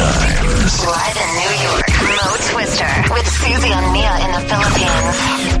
times. Live in New York, Mo Twister with Susie and Mia in the Philippines.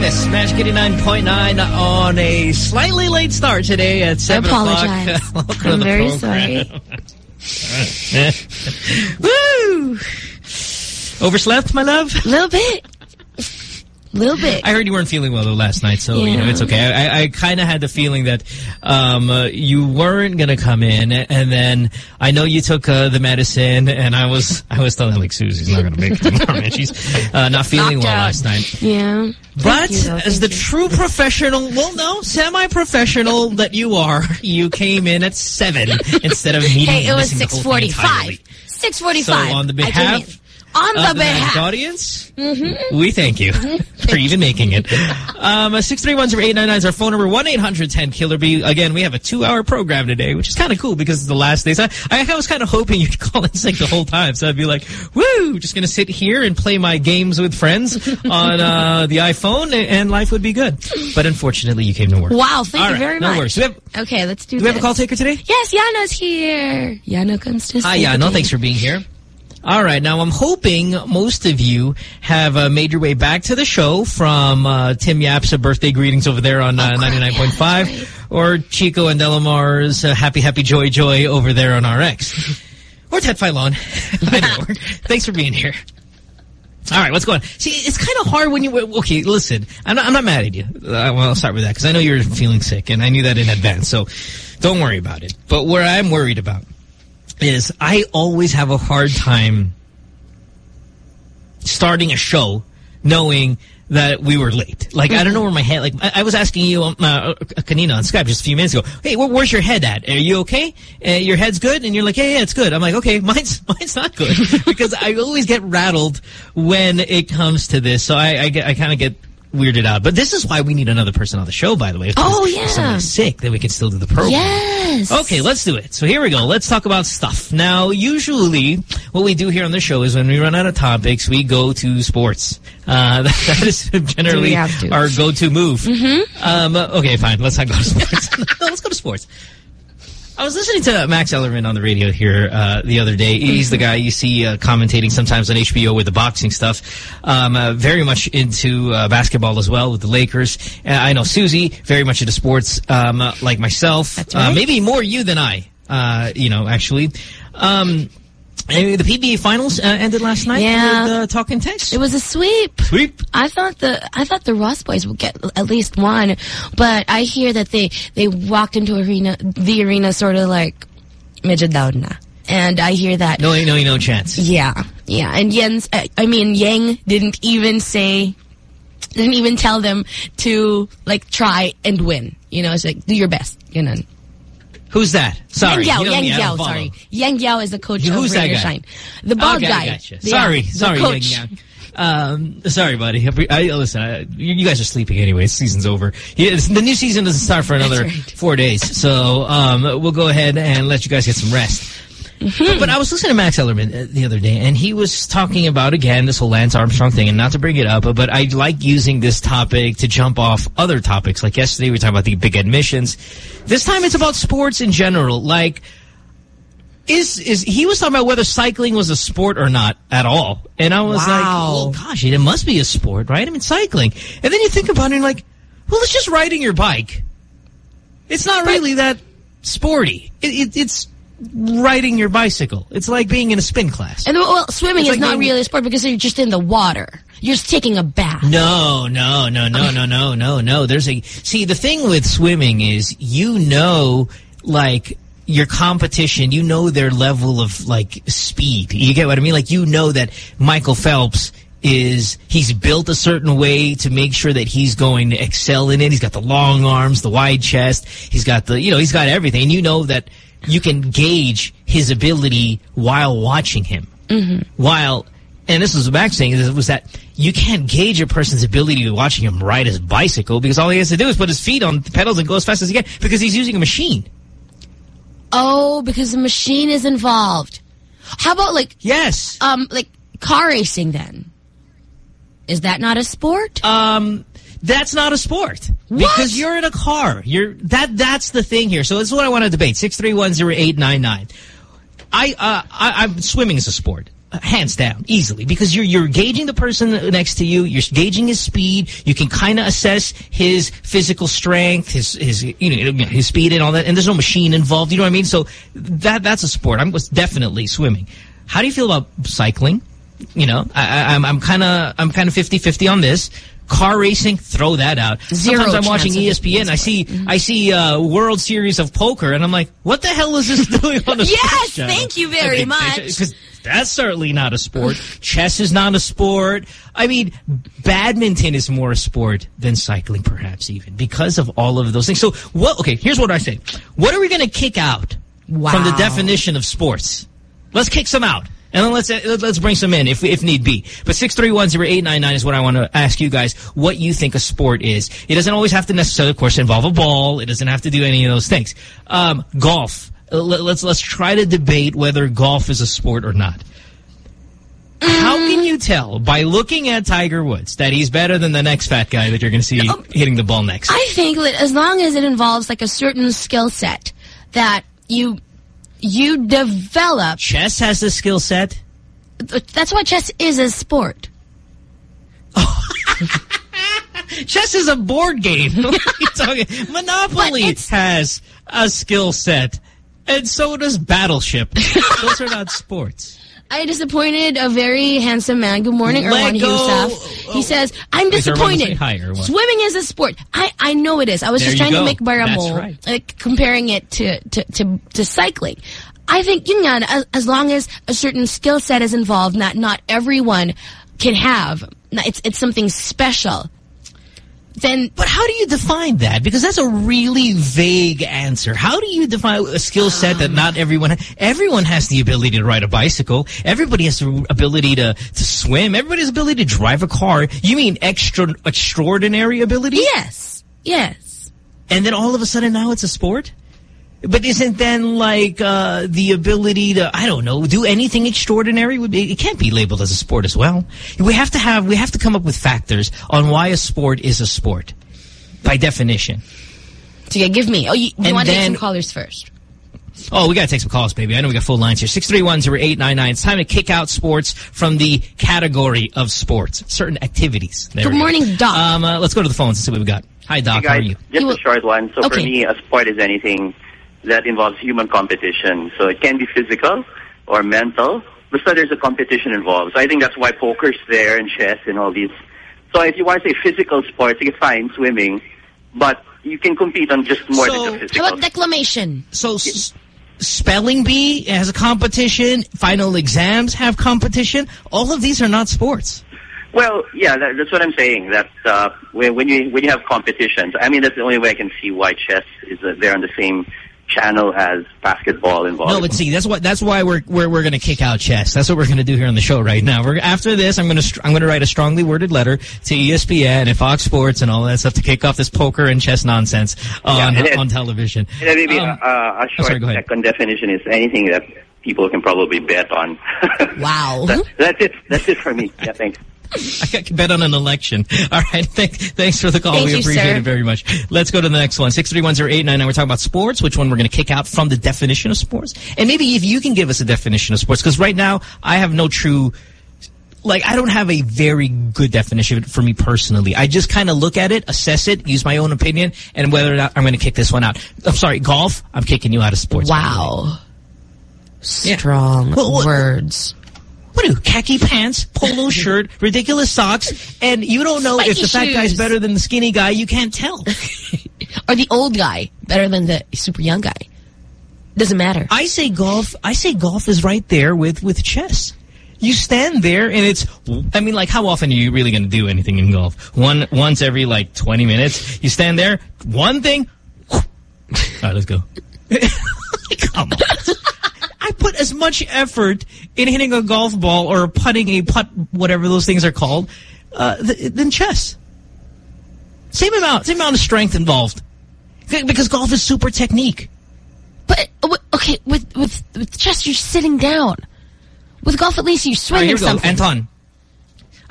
Listening to the world famous 89.9 on a slightly late start today at 7 apologize. o'clock. Welcome to I'm very program. Woo! Overslept, my love? A little bit. Little bit. I heard you weren't feeling well though last night, so you know it's okay. I, I kind of had the feeling that um, uh, you weren't gonna come in, and then I know you took uh, the medicine, and I was I was telling like Susie's not gonna make it tomorrow, man. She's uh, not feeling Knocked well out. last night. Yeah. But you, though. as the you. true professional, well, no, semi-professional that you are, you came in at seven instead of meeting. Hey, it was missing the whole thing 6:45. entirely. 6:45. So on the behalf. On the the behalf. Audience, we thank you for even making it. Um, 631-0899 is our phone number, 1-800-10-KILLER B. Again, we have a two-hour program today, which is kind of cool because it's the last day. So I, I was kind of hoping you'd call in sick the whole time. So I'd be like, woo, just going to sit here and play my games with friends on uh, the iPhone and, and life would be good. But unfortunately, you came to work. Wow, thank All you right, very no much. worries. Have, Okay, let's do do we have a call taker today? Yes, Yano's here. Yano comes to Hi, Yano. Thanks for being here. All right. Now, I'm hoping most of you have uh, made your way back to the show from uh, Tim Yap's uh, birthday greetings over there on uh, 99.5 or Chico and Delamar's uh, Happy Happy Joy Joy over there on RX. or Ted Filon. Thanks for being here. All right, what's going on? See, it's kind of hard when you... Okay, listen, I'm not, I'm not mad at you. Uh, well, I'll start with that because I know you're feeling sick, and I knew that in advance, so don't worry about it. But where I'm worried about is I always have a hard time starting a show knowing that we were late. Like, I don't know where my head, like, I, I was asking you, um, uh, Kanina on Skype just a few minutes ago, hey, where, where's your head at? Are you okay? Uh, your head's good? And you're like, yeah, yeah, it's good. I'm like, okay, mine's, mine's not good. because I always get rattled when it comes to this. So I, I, I kind of get weirded out. But this is why we need another person on the show, by the way. Oh, If yeah. somebody's sick, then we can still do the program. Yes. Okay, let's do it. So here we go. Let's talk about stuff. Now, usually what we do here on the show is when we run out of topics, we go to sports. Uh, that, that is generally our go-to move. Mm-hmm. Um, okay, fine. Let's not go to sports. no, let's go to sports. I was listening to Max Kellerman on the radio here uh, the other day. He's the guy you see uh, commentating sometimes on HBO with the boxing stuff. Um, uh, very much into uh, basketball as well with the Lakers. Uh, I know Susie, very much into sports um, uh, like myself. Uh, right. maybe more you than I, uh, you know, actually. Um, and the PBA finals uh, ended last night Yeah. with uh, Talk 'N Text. It was a sweep. Sweep. I thought the I thought the Ross boys would get at least one, but I hear that they they walked into arena the arena sort of like down na. And I hear that No, no, no chance. yeah, yeah. And Yen's I I mean Yang didn't even say didn't even tell them to like try and win. You know, it's like do your best, you know. Who's that? Sorry. Yeng Guiao, Yeng Guiao, sorry. Yeng Guiao is the coach Who's of Rainier? Shine. The bald okay, guy. Gotcha. Yeah, Sorry, sorry, coach. Yang Yang. Um, sorry, buddy. I, listen, I, you you guys are sleeping anyway. Season's over. Yeah, the new season doesn't start for another right. four days. So um, we'll go ahead and let you guys get some rest. Mm-hmm. But I was listening to Max Kellerman uh, the other day, and he was talking about, again, this whole Lance Armstrong thing, and not to bring it up, but I like using this topic to jump off other topics. Like yesterday, we were talking about the big admissions. This time, it's about sports in general. Like, is is he was talking about whether cycling was a sport or not at all, and I was like, Wow. well, gosh, it must be a sport, right? I mean, cycling. And then you think about it, and you're like, well, it's just riding your bike. It's not really that sporty. It, it, it's riding your bicycle. It's like being in a spin class. And well, swimming It's is like not really a sport because you're just in the water. You're just taking a bath. No, no, no, no, no, no, no, no. There's a see. The thing with swimming is you know, like your competition. You know their level of like speed. You get what I mean? Like you know that Michael Phelps is he's built a certain way to make sure that he's going to excel in it. He's got the long arms, the wide chest. He's got the you know he's got everything. And you know that you can gauge his ability while watching him. While and this was Max saying is- was that you can't gauge a person's ability to watching him ride his bicycle because all he has to do is put his feet on the pedals and go as fast as he can because he's using a machine. Oh, because the machine is involved. How about like Yes. um like car racing then? Is that not a sport? Um, that's not a sport What? because you're in a car. You're that. That's the thing here. So this is what I want to debate. Six three one zero eight nine nine. I uh, I, I'm swimming is a sport. Hands down, easily, because you're you're gauging the person next to you. You're gauging his speed. You can kind of assess his physical strength, his his you know his speed and all that. And there's no machine involved. You know what I mean? So that that's a sport. I'm was definitely swimming. How do you feel about cycling? You know, I, I, I'm I'm kind of I'm kind of 50-50 on this. Car racing, throw that out. Zero Sometimes I'm watching chance of it ESPN. I see I see uh, World Series of Poker, and I'm like, what the hell is this doing on a Yes, thank you very much. Because that's certainly not a sport. Chess is not a sport. I mean, badminton is more a sport than cycling, perhaps even because of all of those things. So what? Okay, here's what I say. What are we going to kick out from the definition of sports? Let's kick some out. And then let's uh, let's bring some in if if need be. But six three one zero eight nine nine is what I want to ask you guys. What you think a sport is? It doesn't always have to necessarily, of course, involve a ball. It doesn't have to do any of those things. Um, golf. Uh, let- let's let's try to debate whether golf is a sport or not. How can you tell by looking at Tiger Woods that he's better than the next fat guy that you're going to see hitting the ball next? I think that as long as it involves like a certain skill set that you you develop Chess has the skill set. that's why chess is a sport. Chess is a board game. What are you talking? Monopoly has a skill set, and so does Battleship. Those are not sports. I disappointed a very handsome man. Good morning, Erwan Lego. Heussaff. He oh. says, I'm Wait, is Erwan gonna say disappointed. Swimming is a sport. I, I know it is. I was There just trying go. to make Baramo, right. like, comparing it to, to, to, to cycling. I think, yun nga, as, as long as a certain skill set is involved, not, not everyone can have, it's, it's something special, then But how do you define that? Because that's a really vague answer. How do you define a skill set that not everyone ha everyone has the ability to ride a bicycle. Everybody has the ability to to swim. Everybody has the ability to drive a car. You mean extra extraordinary ability? yes, yes. And then all of a sudden now it's a sport? But isn't then like uh, the ability to I don't know do anything extraordinary would be it can't be labeled as a sport as well. We have to have we have to come up with factors on why a sport is a sport by definition. So yeah, give me. Oh, you, you want to take some callers first? Oh, we got to take some calls, baby. I know we got full lines here. 631-0899. It's time to kick out sports from the category of sports, certain activities. There Good we go. morning, Doc. Um, uh, let's go to the phones and see what we got. Hi, Doc. Hey How are you? just You a will- short one. So Okay. for me, a sport is anything that involves human competition. So it can be physical or mental, but so there's a competition involved. So I think that's why poker's there and chess and all these. So if you want to say physical sports, you can find swimming, but you can compete on just more So, than just How physical. about declamation? So, s- spelling bee has a competition. Final exams have competition. All of these are not sports. Well, yeah, that, that's what I'm saying. That uh, when, when you when you have competitions, I mean that's the only way I can see why chess is uh, there on the same channel has basketball involved. No, but see, that's what that's why we're we're we're gonna kick out chess. That's what we're gonna do here on the show right now. We're after this, I'm gonna I'm gonna write a strongly worded letter to ESPN and Fox Sports and all that stuff to kick off this poker and chess nonsense on then- on television. And maybe Um, uh, a short sorry, go ahead. second definition is anything that people can probably bet on. Wow. That- that's it. That's it for me. Yeah, thanks. I can bet on an election. All right. Thank, thanks for the call. Thank we you, appreciate sir. it very much. Let's go to the next one. 6310899. We're talking about sports, which one we're going to kick out from the definition of sports. And maybe if you can give us a definition of sports, because right now I have no true like I don't have a very good definition for me personally. I just kind of look at it, assess it, use my own opinion, and whether or not I'm going to kick this one out. I'm sorry, golf. I'm kicking you out of sports. Wow. Yeah. Strong Well, what- words. What do? Khaki pants, polo shirt, ridiculous socks, and you don't know if Spiky the fat guy's better than the skinny guy. You can't tell. Or the old guy better than the super young guy. Doesn't matter. I say golf. I say golf is right there with with chess. You stand there and it's. I mean, like, how often are you really going to do anything in golf? One once every like 20 minutes. You stand there, one thing. All right, let's go. Come on. I put as much effort in hitting a golf ball or putting a putt, whatever those things are called, uh, th than chess. Same amount, same amount of strength involved. Because golf is super technique. But uh, okay, with with with chess, you're sitting down. With golf, at least you're All right, swinging here we go. something. Anton.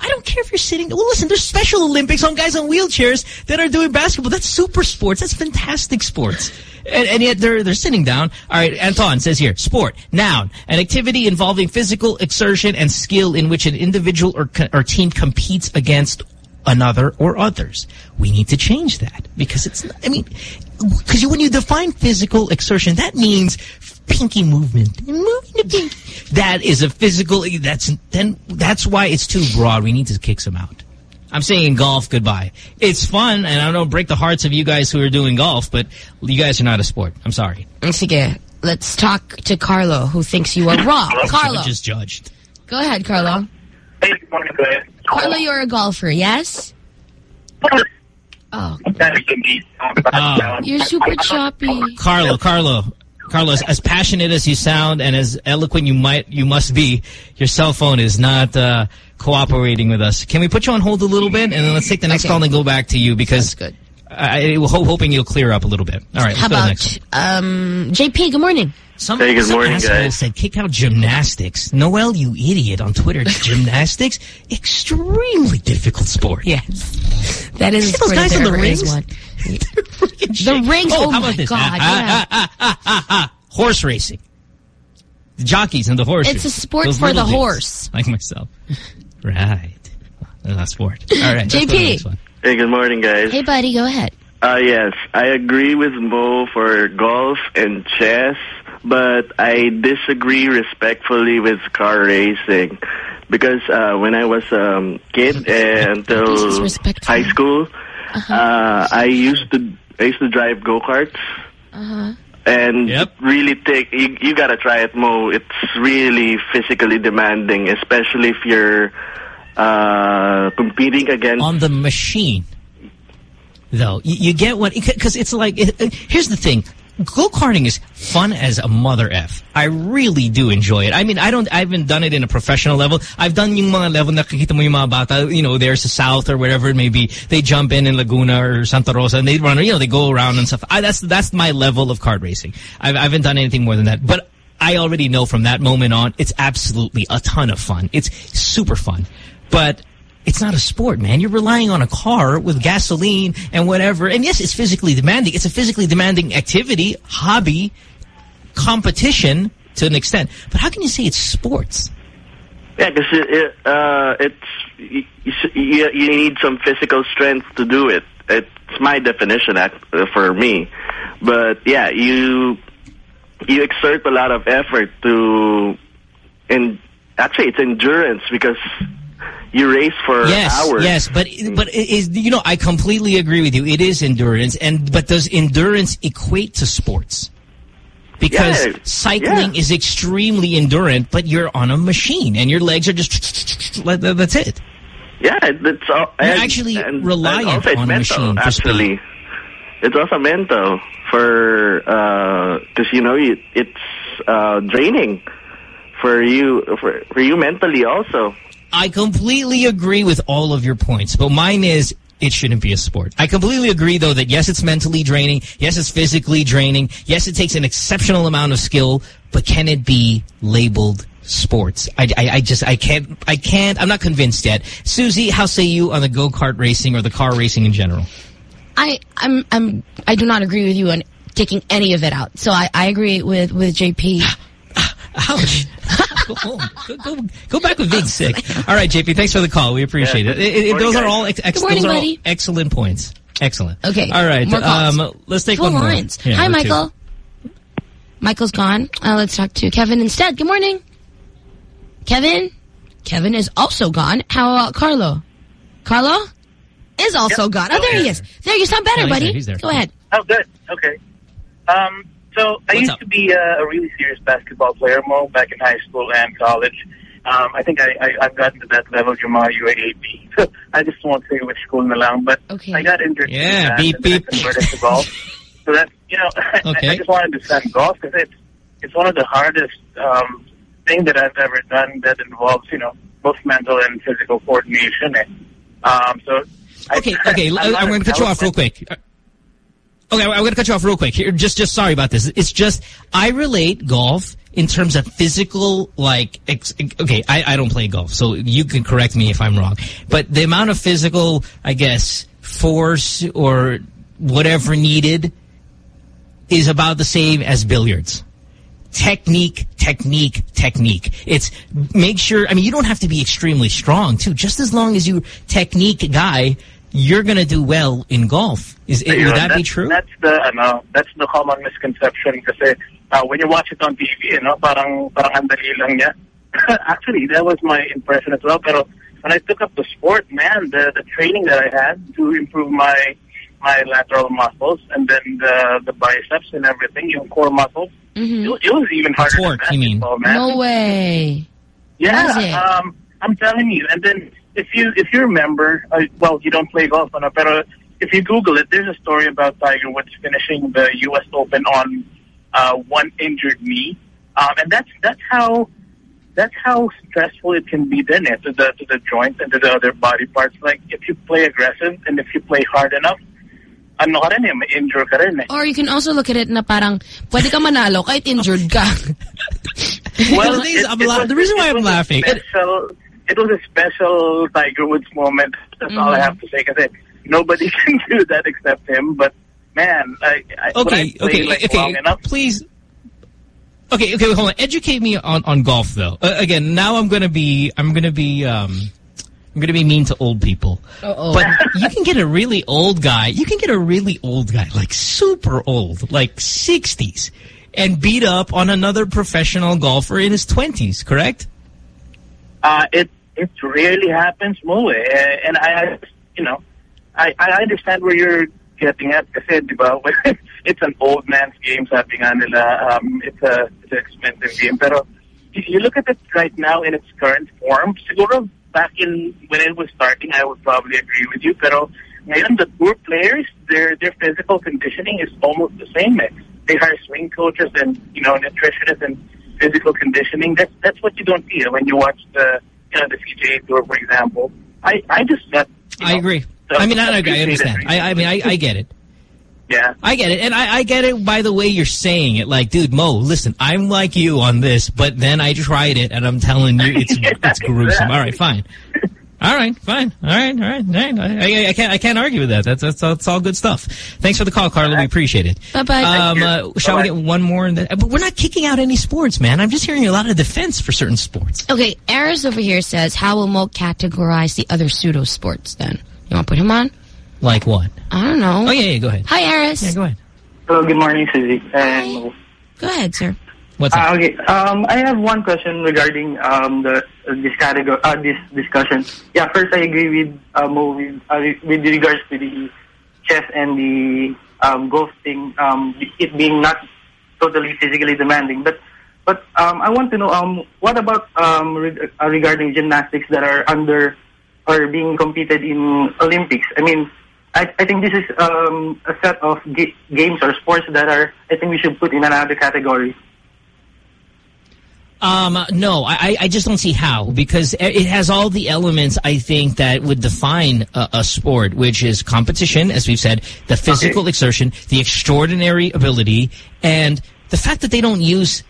I don't care if you're sitting. Well, listen, there's Special Olympics on guys on wheelchairs that are doing basketball. That's super sports. That's fantastic sports. And, and yet they're they're sitting down. All right, Anton says here, sport, noun, an activity involving physical exertion and skill in which an individual or, or team competes against another or others. We need to change that because it's, not, I mean, because when you define physical exertion, that means pinky movement. Moving the pinky. That is a physical, that's, then, that's why it's too broad. We need to kick some out. I'm saying golf goodbye. It's fun, and I don't break the hearts of you guys who are doing golf, but you guys are not a sport. I'm sorry. Sige, let's talk to Carlo, who thinks you are wrong. Carlo, Judge is judged. go ahead, Carlo. Hey, good morning, guys. Carlo, you're a golfer, yes? Oh, you're super choppy. Carlo, Carlo, Carlos, as passionate as you sound and as eloquent you might you must be, your cell phone is not uh, cooperating with us. Can we put you on hold a little bit and then let's take the next Okay. call and go back to you because good. I, I ho hoping you'll clear up a little bit. All right, let's How go to the next about one. um, JP? Good morning. Some, Hey, good some morning, asshole guys. said kick out gymnastics. Noel, you idiot, on Twitter. gymnastics, extremely difficult sport. Yes, that is See a those sport guys if in the ever is rings? one. The shit. rings. Oh, Oh, how my this? God, Ah, ah, ah, ah, ah, ah, ah. Horse racing. The jockeys and the horses. It's a sport Those for the dudes, horse. Like myself. right. That's not sport. All right. let's go to the JP. Next one. Hey, good morning, guys. Hey, buddy, go ahead. Uh, yes, I agree with Mo for golf and chess, but I disagree respectfully with car racing. Because uh, when I was a um, kid uh, until high school, uh, huh, I used to I used to drive go karts. -huh. And Yep. really take you, you gotta try it, Mo. It's really physically demanding, especially if you're uh, competing against on the machine, though. You, you get what because it's like it, it- here's the thing. Go karting is fun as a mother f. I really do enjoy it. I mean, I don't. I haven't done it in a professional level. I've done yung mga level nakikita mo yung mga bata. You know, there's the south or wherever it may be. They jump in in Laguna or Santa Rosa and they run. You know, they go around and stuff. I, that's that's my level of kart racing. I've, I haven't done anything more than that. But I already know from that moment on, it's absolutely a ton of fun. It's super fun. But it's not a sport, man. You're relying on a car with gasoline and whatever. And yes, it's physically demanding. It's a physically demanding activity, hobby, competition to an extent. But how can you say it's sports? Yeah, because it, it, uh, it's you, you, need some physical strength to do it. It's my definition uh, for me. But yeah, you you exert a lot of effort to, and actually it's endurance because you race for Yes, hours. yes, but but is you know I completely agree with you. It is endurance, and but does endurance equate to sports? Because Yeah, cycling yeah. is extremely endurant, but you're on a machine and your legs are just that's it. Yeah, it's all. You're actually and- reliant and on a machine. Actually, it's also mental for because you know it, it's uh, draining for you for for you mentally also. I completely agree with all of your points, but mine is it shouldn't be a sport. I completely agree, though, that yes, it's mentally draining. Yes, it's physically draining. Yes, it takes an exceptional amount of skill, but can it be labeled sports? I, I, I just, I can't, I can't, I'm not convinced yet. Susie, how say you on the go-kart racing or the car racing in general? I I'm I'm I do not agree with you on taking any of it out. So I, I agree with with JP. Ouch. Go home. Go, go, go back with being sick. All right, JP, thanks for the call. We appreciate Yeah. it. It- it- Morning, those are all ex ex- morning, those are all excellent points. Excellent. Okay, All right. more calls. Um, let's take Full one more. lines. Yeah, Hi, let's do- Michael. Michael's gone. Uh, let's talk to Kevin instead. Good morning. Kevin? Kevin is also gone. How about Carlo? Carlo is also gone. Oh, there he is. There, you sound better, he's buddy. there, he's there. Go ahead. Oh, good. Okay. Um, so I What's used up? to be a, a really serious basketball player, Mo, back in high school and college. Um, I think I, I, I've gotten to that level, Jamal, you at AP. I just won't say which school na lang, but Okay. I got injured. Yeah, in that, beep, and then beep. converted to golf. So that, you know, I, Okay. I just wanted to send golf because it's, it's one of the hardest um, thing that I've ever done that involves, you know, both mental and physical coordination. And, um, so I- Okay, okay. I'm I'm, going to cut you off real intelligent. quick. Okay, I'm going to cut you off real quick. Here, just, just sorry about this. It's just I relate golf in terms of physical, like, okay, I, I don't play golf, so you can correct me if I'm wrong. But the amount of physical, I guess, force or whatever needed is about the same as billiards technique, technique, technique. It's make sure, I mean, you don't have to be extremely strong too. Just as long as you technique guy, you're going to do well in golf. Is it, Ayun, would that be true? That's the ano, that's the common misconception kasi uh, when you watch it on TV, you know, parang parang ang lang niya. Actually, that was my impression as well. Pero when I took up the sport, man, the the training that I had to improve my my lateral muscles and then the the biceps and everything, yung core muscles, Mhm. it, it was even harder torque, than you mean? basketball, man. No way. Yeah, um, I'm telling you. And then if you if you remember, uh, well, you don't play golf, ano, pero if you Google it, there's a story about Tiger Woods finishing the U.S. Open on uh, one injured knee, um, and that's that's how that's how stressful it can be then eh, to the to the joints and to the other body parts. Like if you play aggressive and if you play hard enough, ano ka rin eh, may injure ka rin eh. Or you can also look at it na parang pwede ka manalo kahit injured ka. Well, the is, I'm la- was- the reason why I'm laughing- Special, it was a special Tiger Woods moment. That's all I have to say. Because nobody can do that except him. But man, I, I okay, I okay, like, okay. long enough, Please. Okay, okay, hold on. Educate me on, on golf, though. Uh, again, now I'm gonna be, I'm gonna be, um, I'm gonna be mean to old people. Uh-oh. But you can get a really old guy. You can get a really old guy, like super old, like 60s, and beat up on another professional golfer in his 20s. Correct? Uh, it it rarely happens, Mo. eh. And I, I you know, I, I understand where you're getting at kasi, di ba, it's an old man's game, sabi nga nila. Um, it's, a, it's an expensive game. Pero you look at it right now in its current form, siguro back in when it was starting, I would probably agree with you. Pero ngayon, the poor players, their their physical conditioning is almost the same. Eh. They hire swing coaches and, you know, nutritionists and physical conditioning. That's that's what you don't see when you watch the you know the PGA Tour, for example. I I just met. you I know, agree. I mean, I, I appreciate understand. I, I mean, I, I get it. yeah. I get it. And I, I get it by the way you're saying it. Like, dude, Mo, listen, I'm like you on this, but then I tried it and I'm telling you it's it's gruesome. All right, fine. All right, fine. All right, all right. All right. I, I, I can't I can't argue with that. That's, that's that's all good stuff. Thanks for the call, Carla. We appreciate it. Bye-bye. Um, uh, shall we Bye-bye. get one more? In the, but we're not kicking out any sports, man. I'm just hearing a lot of defense for certain sports. Okay, Aris over here says, how will Mo categorize the other pseudo sports then? You want to put him on? Like what? I don't know. Oh, yeah, yeah, go ahead. Hi, Aris. Yeah, go ahead. Hello, good morning, Susie. Hi. And Go ahead, sir. What's uh, okay, um, I have one question regarding um, the uh, this category, uh, this discussion. Yeah, first I agree with uh, Mo with, uh, with regards to the chess and the um, golf thing, um, it being not totally physically demanding. But but um, I want to know um, what about um, re- uh, regarding gymnastics that are under or being competed in Olympics? I mean. I, I think this is um, a set of ga- games or sports that are, I think we should put in another category. Um, no, I, I just don't see how because it has all the elements I think that would define a, a sport, which is competition, as we've said, the physical exertion, the extraordinary ability, and the fact that they don't use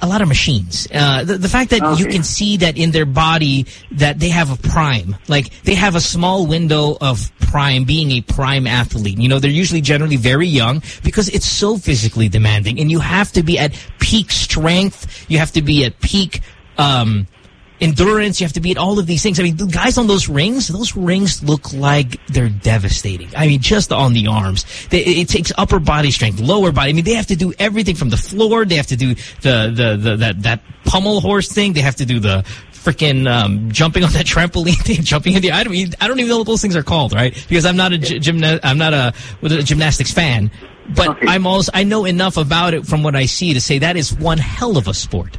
a lot of machines. Uh, the, the fact that you can see that in their body that they have a prime, like they have a small window of prime, being a prime athlete. You know, they're usually generally very young because it's so physically demanding, and you have to be at peak strength. You have to be at peak. Um, endurance. You have to be at all of these things. I mean, the guys on those rings, those rings look like they're devastating. I mean, just on the arms. They, it takes upper body strength, lower body. I mean, they have to do everything from the floor. They have to do the, the, the that, that pommel horse thing. They have to do the freaking um, jumping on that trampoline thing, jumping in the. I don't, even- I don't even know what those things are called, right? Because I'm not a gy- gymna- I'm not a, it, gymnastics fan. But Okay. I'm also I know enough about it from what I see to say that is one hell of a sport.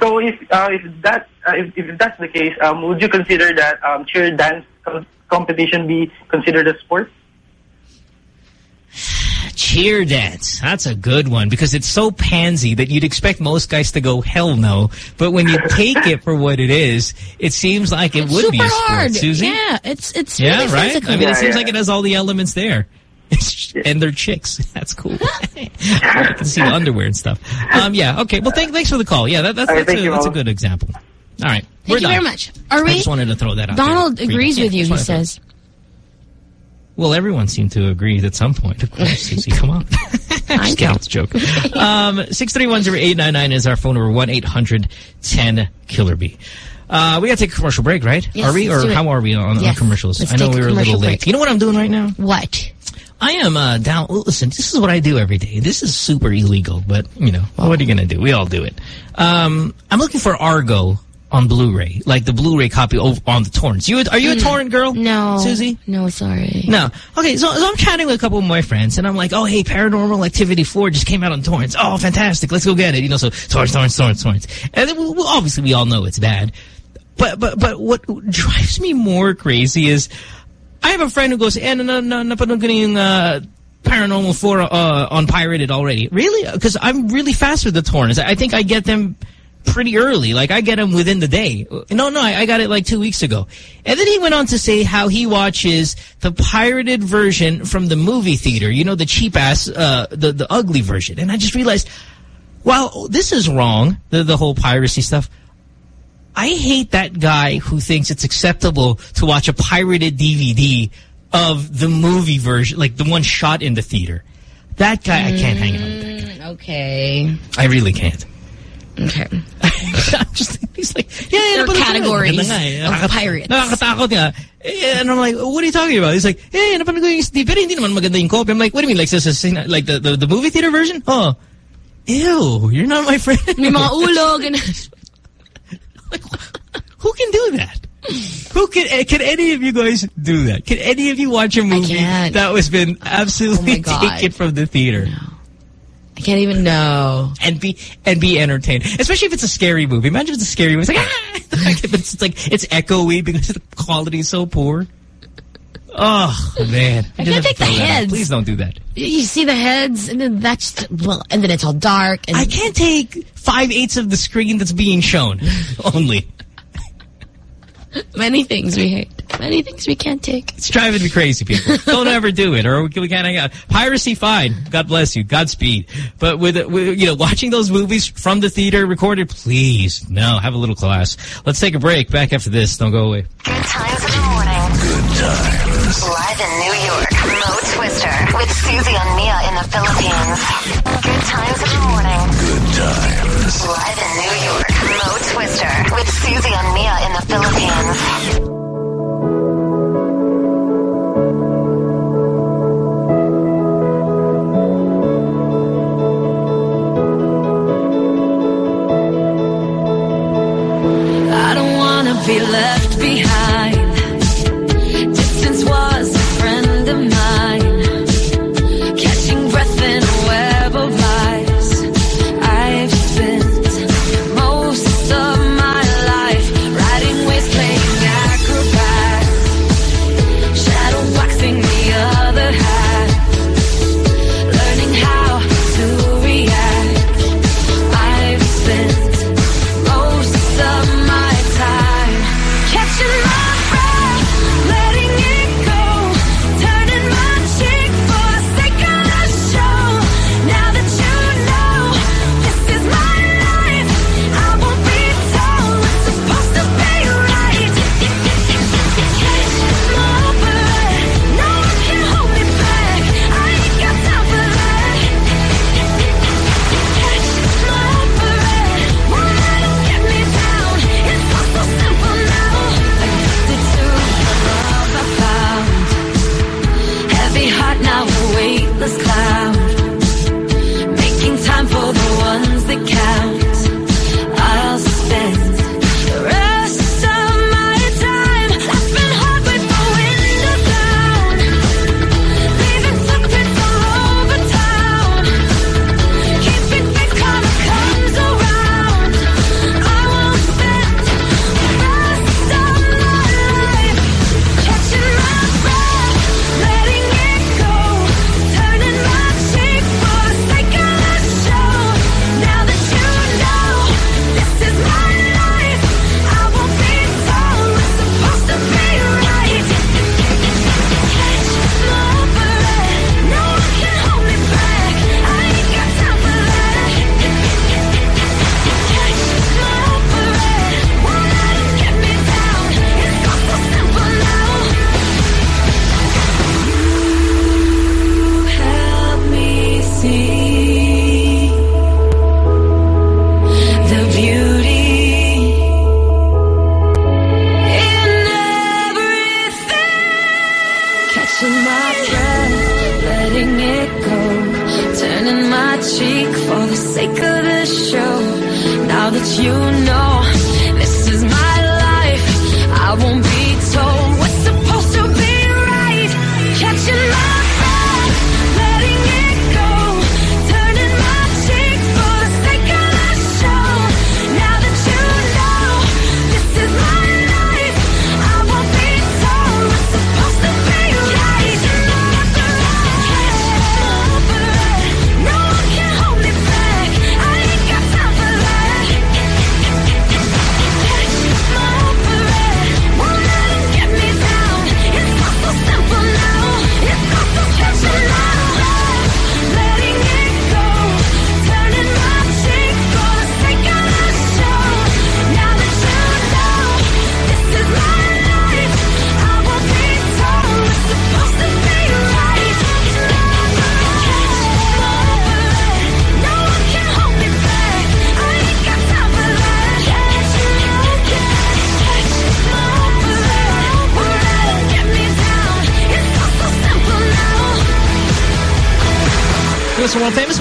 So if uh, if that uh, if, if that's the case, um, would you consider that um, cheer dance com- competition be considered a sport? Cheer dance. That's a good one because it's so pansy that you'd expect most guys to go, hell no. But when you take it for what it is, it seems like it would Super be a sport. hard. Susie? Yeah, it's it's Yeah, really right? physical. I mean, it seems yeah. like it has all the elements there. And they're chicks. That's cool. I can see the underwear and stuff. Um, yeah, okay. Well, thank, thanks for the call. Yeah, that, that's, All right, that's, a, that's a good example. All right. Thank we're you done. very much. Are we? I just wanted to throw that out. Donald for you. agrees Yeah, with you, he wanted to throw- says. Well, everyone seemed to agree at some point. Of course, Susie, come on. I Just kidding, know. it's a joke. Um, 631-0899 is our phone number, 1-800-10-KILLER-B. Uh, we got to take a commercial break, right? Yes, are we? Or do it. how are we on, on Yes, commercials? let's I know take we a were a little commercial late. break. You know what I'm doing right now? What? I am uh, down. Listen, this is what I do every day. This is super illegal, but, you know, what are you going to do? We all do it. Um, I'm looking for Argo on Blu-ray, like the Blu-ray copy on the torrents. You, Are you a torrent girl? No. Susie? No, sorry. No. Okay, so, so I'm chatting with a couple of my friends, and I'm like, oh, hey, Paranormal Activity 4 just came out on torrents. Oh, fantastic. Let's go get it. You know, so torrents, torrents, torrents, torrents. And then, well, obviously we all know it's bad. But, but, but what drives me more crazy is I have a friend who goes, eh, no, no, no, napanood ko na uh, Paranormal 4 uh, on pirated already. Really? Because I'm really fast with the torrents. I think I get them pretty early. Like, I get them within the day. No, no, I, I got it like two weeks ago. And then he went on to say how he watches the pirated version from the movie theater. You know, the cheap-ass, uh, the, the ugly version. And I just realized, wow, this is wrong, the, the whole piracy stuff. I hate that guy who thinks it's acceptable to watch a pirated DVD of the movie version, like the one shot in the theater. That guy, I can't hang out with that guy. Okay. I really can't. Okay. I'm just he's like, yeah, yeah, There are napanood ko yun. categories eh. of Nakakat- pirates. Nakakatakot nga. Eh, and I'm like, what are you talking about? He's like, yeah, napanood ko yung SD, pero hindi naman maganda yung copy. I'm like, what do you mean? Like, like the, the, the movie theater version? Oh. Ew, you're not my friend. May mga ulo, ganun. Who can do that? Who can eh, can any of you guys do that? Can any of you watch a movie that was been absolutely Oh taken from the theater I can't even know. and be and be entertained? Especially if it's a scary movie. Imagine if it's a scary movie. It's like ah! it's like it's echoey because the quality is so poor. Oh man! I just can't take the throw that out. heads. Please don't do that. You see the heads, and then that's well, and then it's all dark. And I can't take five eighths of the screen that's being shown only. many things we hate. Many things we can't take. It's driving me crazy, people. Don't ever do it, or we we can't hang out. Piracy, fine. God bless you. Godspeed. But with, with you know, watching those movies from the theater recorded, please, no, have a little class. Let's take a break. Back after this. Don't go away. Good times in the morning. Good times. Live in New York. Mo Twister with Susie and Mia in the Philippines. Good times in the morning. Good times. Live in New York. Mo Twister with Susie and Mia in the Philippines. I don't wanna be left behind.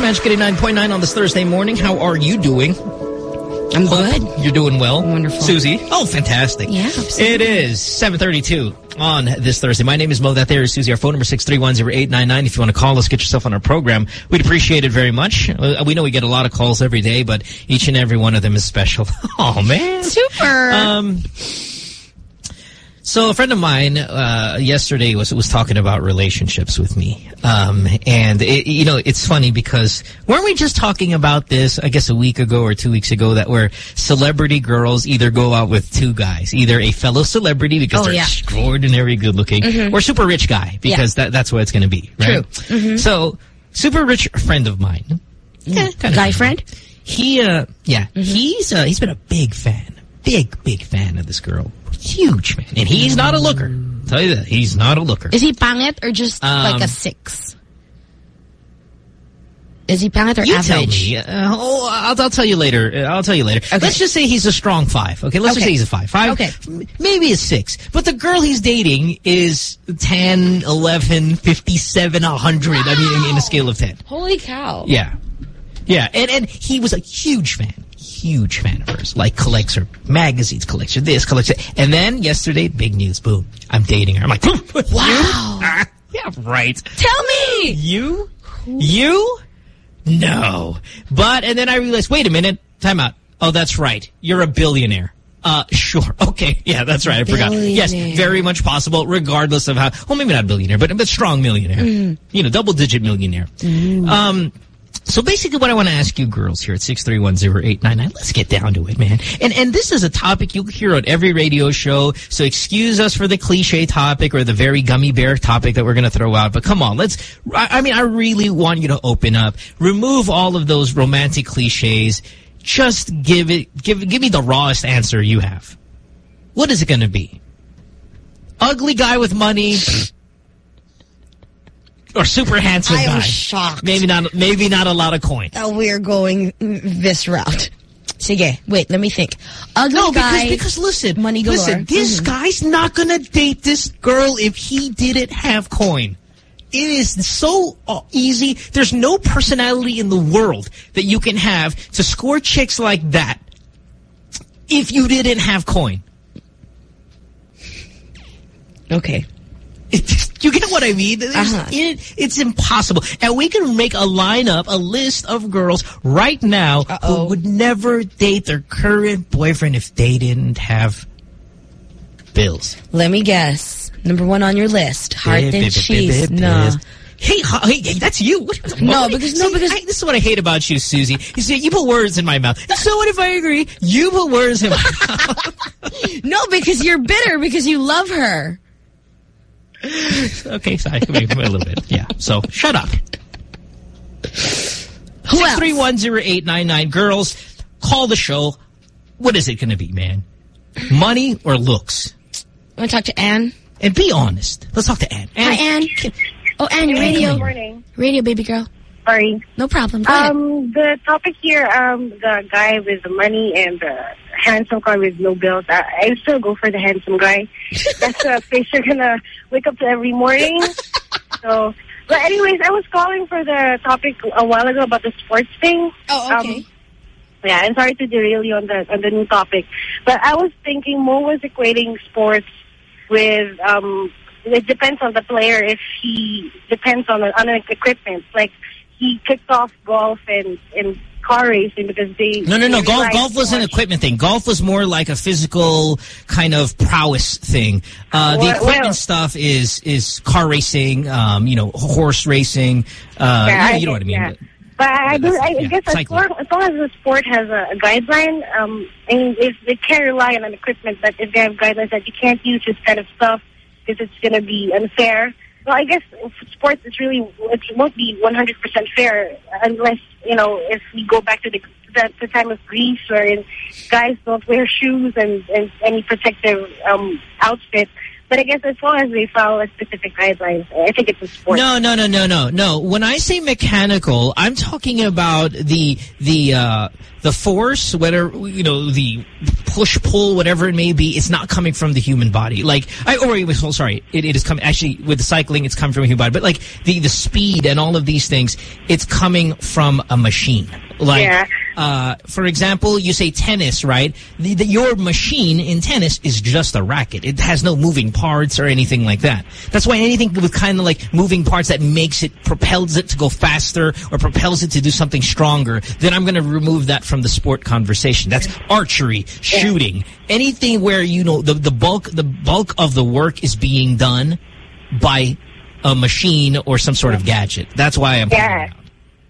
Magic 89.9 on this Thursday morning. How are you doing? I'm good. You're doing well. Wonderful. Susie? Oh, fantastic. Yeah, absolutely. It is 732 on this Thursday. My name is Mo. That there is Susie. Our phone number 6310899. If you want to call us, get yourself on our program. We'd appreciate it very much. Uh, we know we get a lot of calls every day, but each and every one of them is special. oh, man. Super. Um, so a friend of mine uh, yesterday was was talking about relationships with me, um, and it, you know it's funny because weren't we just talking about this? I guess a week ago or two weeks ago that where celebrity girls either go out with two guys, either a fellow celebrity because Oh, they're yeah. extraordinary good looking, or super rich guy because that that's what it's going to be, right? True. So super rich friend of mine, yeah, kind Guy friend? he, uh, yeah, he's, uh, he's been a big fan, big, big fan of this girl. Huge man. And he's not a looker. tell you that. He's not a looker. Is he pangit or just like Um, a six? Is he pangit or you average? tell me. Uh, oh, I'll, I'll tell you later. Uh, I'll tell you later. Let's just say he's a strong five. Okay, let's just say he's a five. Five, Okay. maybe a six. But the girl he's dating is 10, 11, 57, 100. I mean, in, in a scale of 10. Holy cow. Yeah. Yeah. And, and he was a huge fan. Huge fan of hers. Like collects her magazines, collects her this, collects it. And then yesterday, big news. Boom. I'm dating her. I'm like, wow. yeah, right. Tell me! You? You? No. But, and then I realized, wait a minute. Time out. Oh, that's right. You're a billionaire. Uh, sure. Okay. Yeah, that's right. I forgot. Yes, very much possible, regardless of how, well, maybe not billionaire, but, but strong millionaire. You know, double digit millionaire. Um, so basically what I want to ask you girls here at 6310899, let's get down to it, man. And and this is a topic you'll hear on every radio show, so excuse us for the cliche topic or the very gummy bear topic that we're going to throw out, but come on, let's, I, I mean, I really want you to open up, remove all of those romantic cliches, just give it, give, give me the rawest answer you have. What is it going to be? Ugly guy with money or super handsome I am shocked. Maybe not. Maybe not a lot of coin. that we're going this route. Sige, wait, let me think. Ugly No, because guy. because listen, money galore. listen. This guy's not gonna date this girl if he didn't have coin. It is so uh, easy. There's no personality in the world that you can have to score chicks like that if you didn't have coin. Okay. You get what I mean? There's- Uh-huh. it- it's impossible. And we can make a lineup, a list of girls right now Uh-oh. who would never date their current boyfriend if they didn't have bills. Let me guess. Number one on your list. Heart and Chiz. No. Hey, hey, hey, that's you. What- No, because- no, because- I, this is what I hate about you, Susie. You see, you put words in my mouth. And so what if I agree? You put words in my mouth. No, because you're bitter because you love her. Okay, sorry, maybe a little bit. Yeah. So shut up. Who else? 6310899. Girls, call the show. What is it going to be, man? Money or looks? Want to talk to Anne? And be honest. Let's talk to Anne. Hi, Anne. Oh, Anne, your radio. Good morning. Radio, baby girl. Sorry. No problem. Go ahead. Um, the topic here, um, the guy with the money and the handsome guy with no bills. I, I still go for the handsome guy. That's the face you're gonna wake up to every morning. so, but anyways, I was calling for the topic a while ago about the sports thing. Oh, okay. Um, yeah, I'm sorry to derail you on the on the new topic, but I was thinking Mo was equating sports with um. It depends on the player. If he depends on the, on the equipment, like he kicked off golf and and car racing because they No, no, no. Golf, golf was an equipment thing. Golf was more like a physical kind of prowess thing. Uh, the equipment well- stuff is is car racing, um, you know, horse racing. Uh, Yeah, you, know, you know what I mean. yeah. But I, do, I Yeah, guess as long, as long as the sport has a, a guideline, um, mean, if they can't rely on equipment, but if they have guidelines that you can't use this kind of stuff because it's going to be unfair. Well, I guess sports is really it won't be 100% fair unless you know if we go back to the the, the time of Greece wherein guys don't wear shoes and, and any protective um, outfit. But I guess as long as they follow a specific guidelines, I think it's a sport. No, no, no, no, no, no. When I say mechanical, I'm talking about the the uh, the force, whether you know the push pull, whatever it may be. It's not coming from the human body. Like I, or was, well, sorry, it, it is coming. Actually, with the cycling, it's coming from a human body. But like the the speed and all of these things, it's coming from a machine. Like, Yeah. uh, for example, you say tennis, right? The, the, your machine in tennis is just a racket. It has no moving parts or anything like that. That's why anything with kind of like moving parts that makes it, propels it to go faster or propels it to do something stronger, then I'm going to remove that from the sport conversation. That's archery, shooting, anything where, you know, the, the bulk, the bulk of the work is being done by a machine or some sort of gadget. That's why I'm Yeah.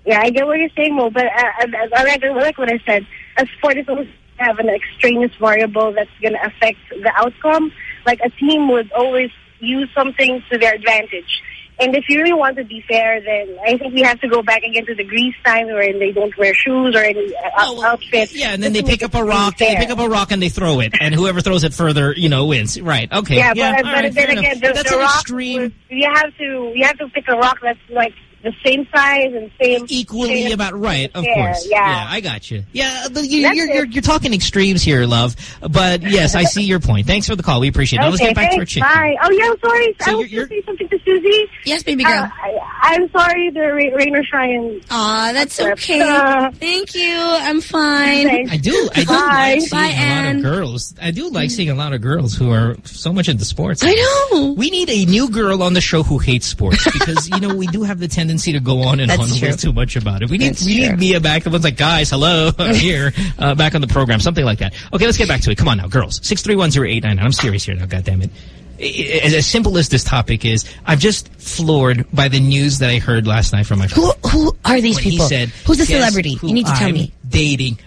Yeah, I get what you're saying, Mo, but uh, I, I, like, like what I said. A sport is always have an extraneous variable that's going to affect the outcome. Like a team would always use something to their advantage. And if you really want to be fair, then I think we have to go back again to the Greece time where they don't wear shoes or any uh, Oh, outfits. Yeah, and then they pick up a rock. They pick up a rock and they throw it, and whoever throws it further, you know, wins. Right? Okay. Yeah, yeah but, but right, then again, the, that's the an rock extreme. was- you have to you have to pick a rock that's like the same size and same equally same- about right, of Yeah, course. yeah. I got you. Yeah, but you, That's you're, you're you're talking extremes here, love. But yes, I see your point. Thanks for the call. We appreciate it. Now let's okay, get back to our thanks. chick. Bye. Oh, yeah, I'm sorry. So I was you're- going to say something to Susie. Yes, baby girl. Uh, I, I'm sorry, the Ra- Rain or Shine. Aw, that's okay. Uh, Thank you. I'm fine. Thanks. I do. I do Bye. like seeing Bye, a lot of girls. I do like seeing a lot of girls who are so much into sports. I know. We need a new girl on the show who hates sports because you know we do have the tendency to go on and That's on a little too much about it. We need That's we true. need Mia back. The one's like, guys, hello, I'm here, uh, back on the program, something like that. Okay, let's get back to it. Come on now, girls. Six three one zero eight nine. I'm serious here now. God damn it. As, as simple as this topic is, I'm just floored by the news that I heard last night from my friend. Who who are these When people? He said, Who's the celebrity? You need to tell I'm me. Dating,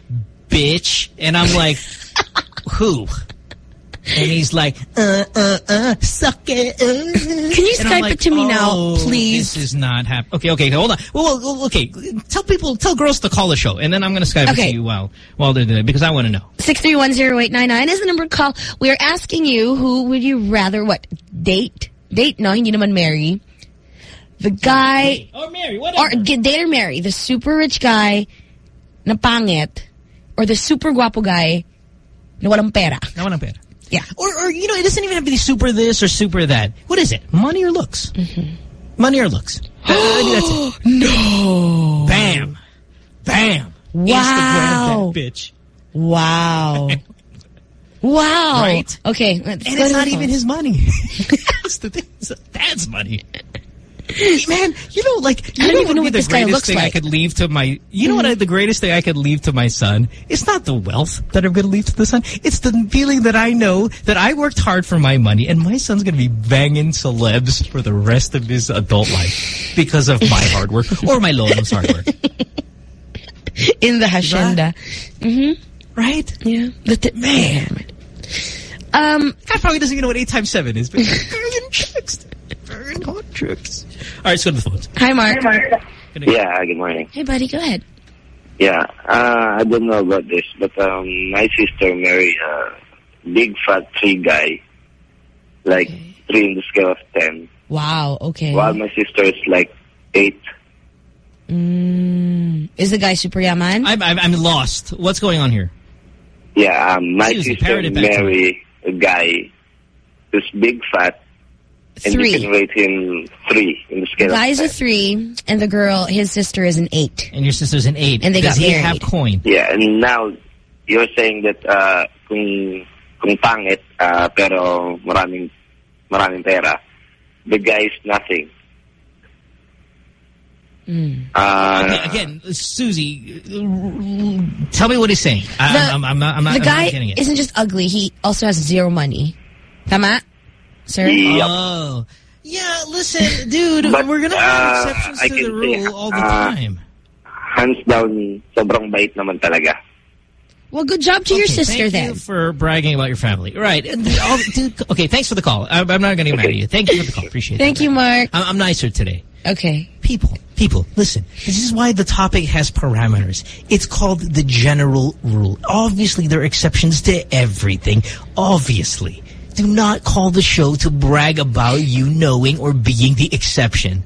bitch. And I'm like, who? And he's like, uh, uh, uh, suck it. Uh. Can you And Skype like, it to me now, "Oh, please?" This is not happening. Okay, okay, hold on. Well, well, okay. Tell people, tell girls to call the show, and then I'm going to Skype it Okay. to you while, while they're doing it, because I want to know. 6310899 is the number to call. We are asking you, who would you rather, what, date? Date? No, hindi naman marry. The guy, Mary, or whatever. get- date or marry, the super rich guy na pangit, or the super guapo guy na walang pera. No, walang pera. Yeah. Or, or, you know, it doesn't even have to be super this or super that. What is it? Money or looks? Mm-hmm. Money or looks? That- I think that's it. No. Bam. Bam. Wow. Instagram that bitch. Wow. wow. Right? Okay. And it's not even his money. That's the thing. Dad's money. Man, you know, like, you I don't know even know what be this the guy greatest looks thing I could leave to my, you know what, I, the greatest thing I could leave to my son? It's not the wealth that I'm going to leave to the son. It's the feeling that I know that I worked hard for my money and my son's going to be banging celebs for the rest of his adult life because of my hard work or my lolo's hard work. In the hacienda. Mm-hmm. Right? Yeah. The Man. Um, Guy probably doesn't even know what 8 times 7 is, but very hot tricks. All right, let's go to the phones. hi, Mark. Yeah, good morning. Hey, buddy, go ahead. Yeah, uh, I don't know about this, but um, my sister married a big fat tree guy, like three in the scale of ten, Wow, okay. while my sister is like eight. Mm, is the guy super yaman? I'm, I'm, I'm lost. What's going on here? Yeah, um, my sister parrot it back to married a guy who's big fat, and you Three. can rate him three in the scale Guy's of a three, and the girl, his sister, is an eight. And your sister's an 8. And they Does got he married. have coin? Yeah, and now you're saying that uh, kung kung pangit uh, pero maraming maraming pera, the guy is nothing. Mm. Uh, Okay, again, Susie, tell me what he's saying. I, The- I'm, I'm, not, I'm, not, the I'm guy not getting it. isn't just ugly, he also has zero money. Tama? Sir? Yep. Oh. Yeah, listen, dude, But, we're going to have uh, exceptions I to the can say, rule all the uh, time. hands down, sobrang bait naman talaga. Well, good job to your sister thank then. you for bragging about your family. Right. And all- dude, okay, thanks for the call. I'm, I'm not going to get mad at you. Thank you for the call. Appreciate it. Thank it. you, Mark. I'm, I'm nicer today. Okay. People, people, listen. This is why the topic has parameters. It's called the general rule. Obviously, there are exceptions to everything. Obviously. Do not call the show to brag about you knowing or being the exception.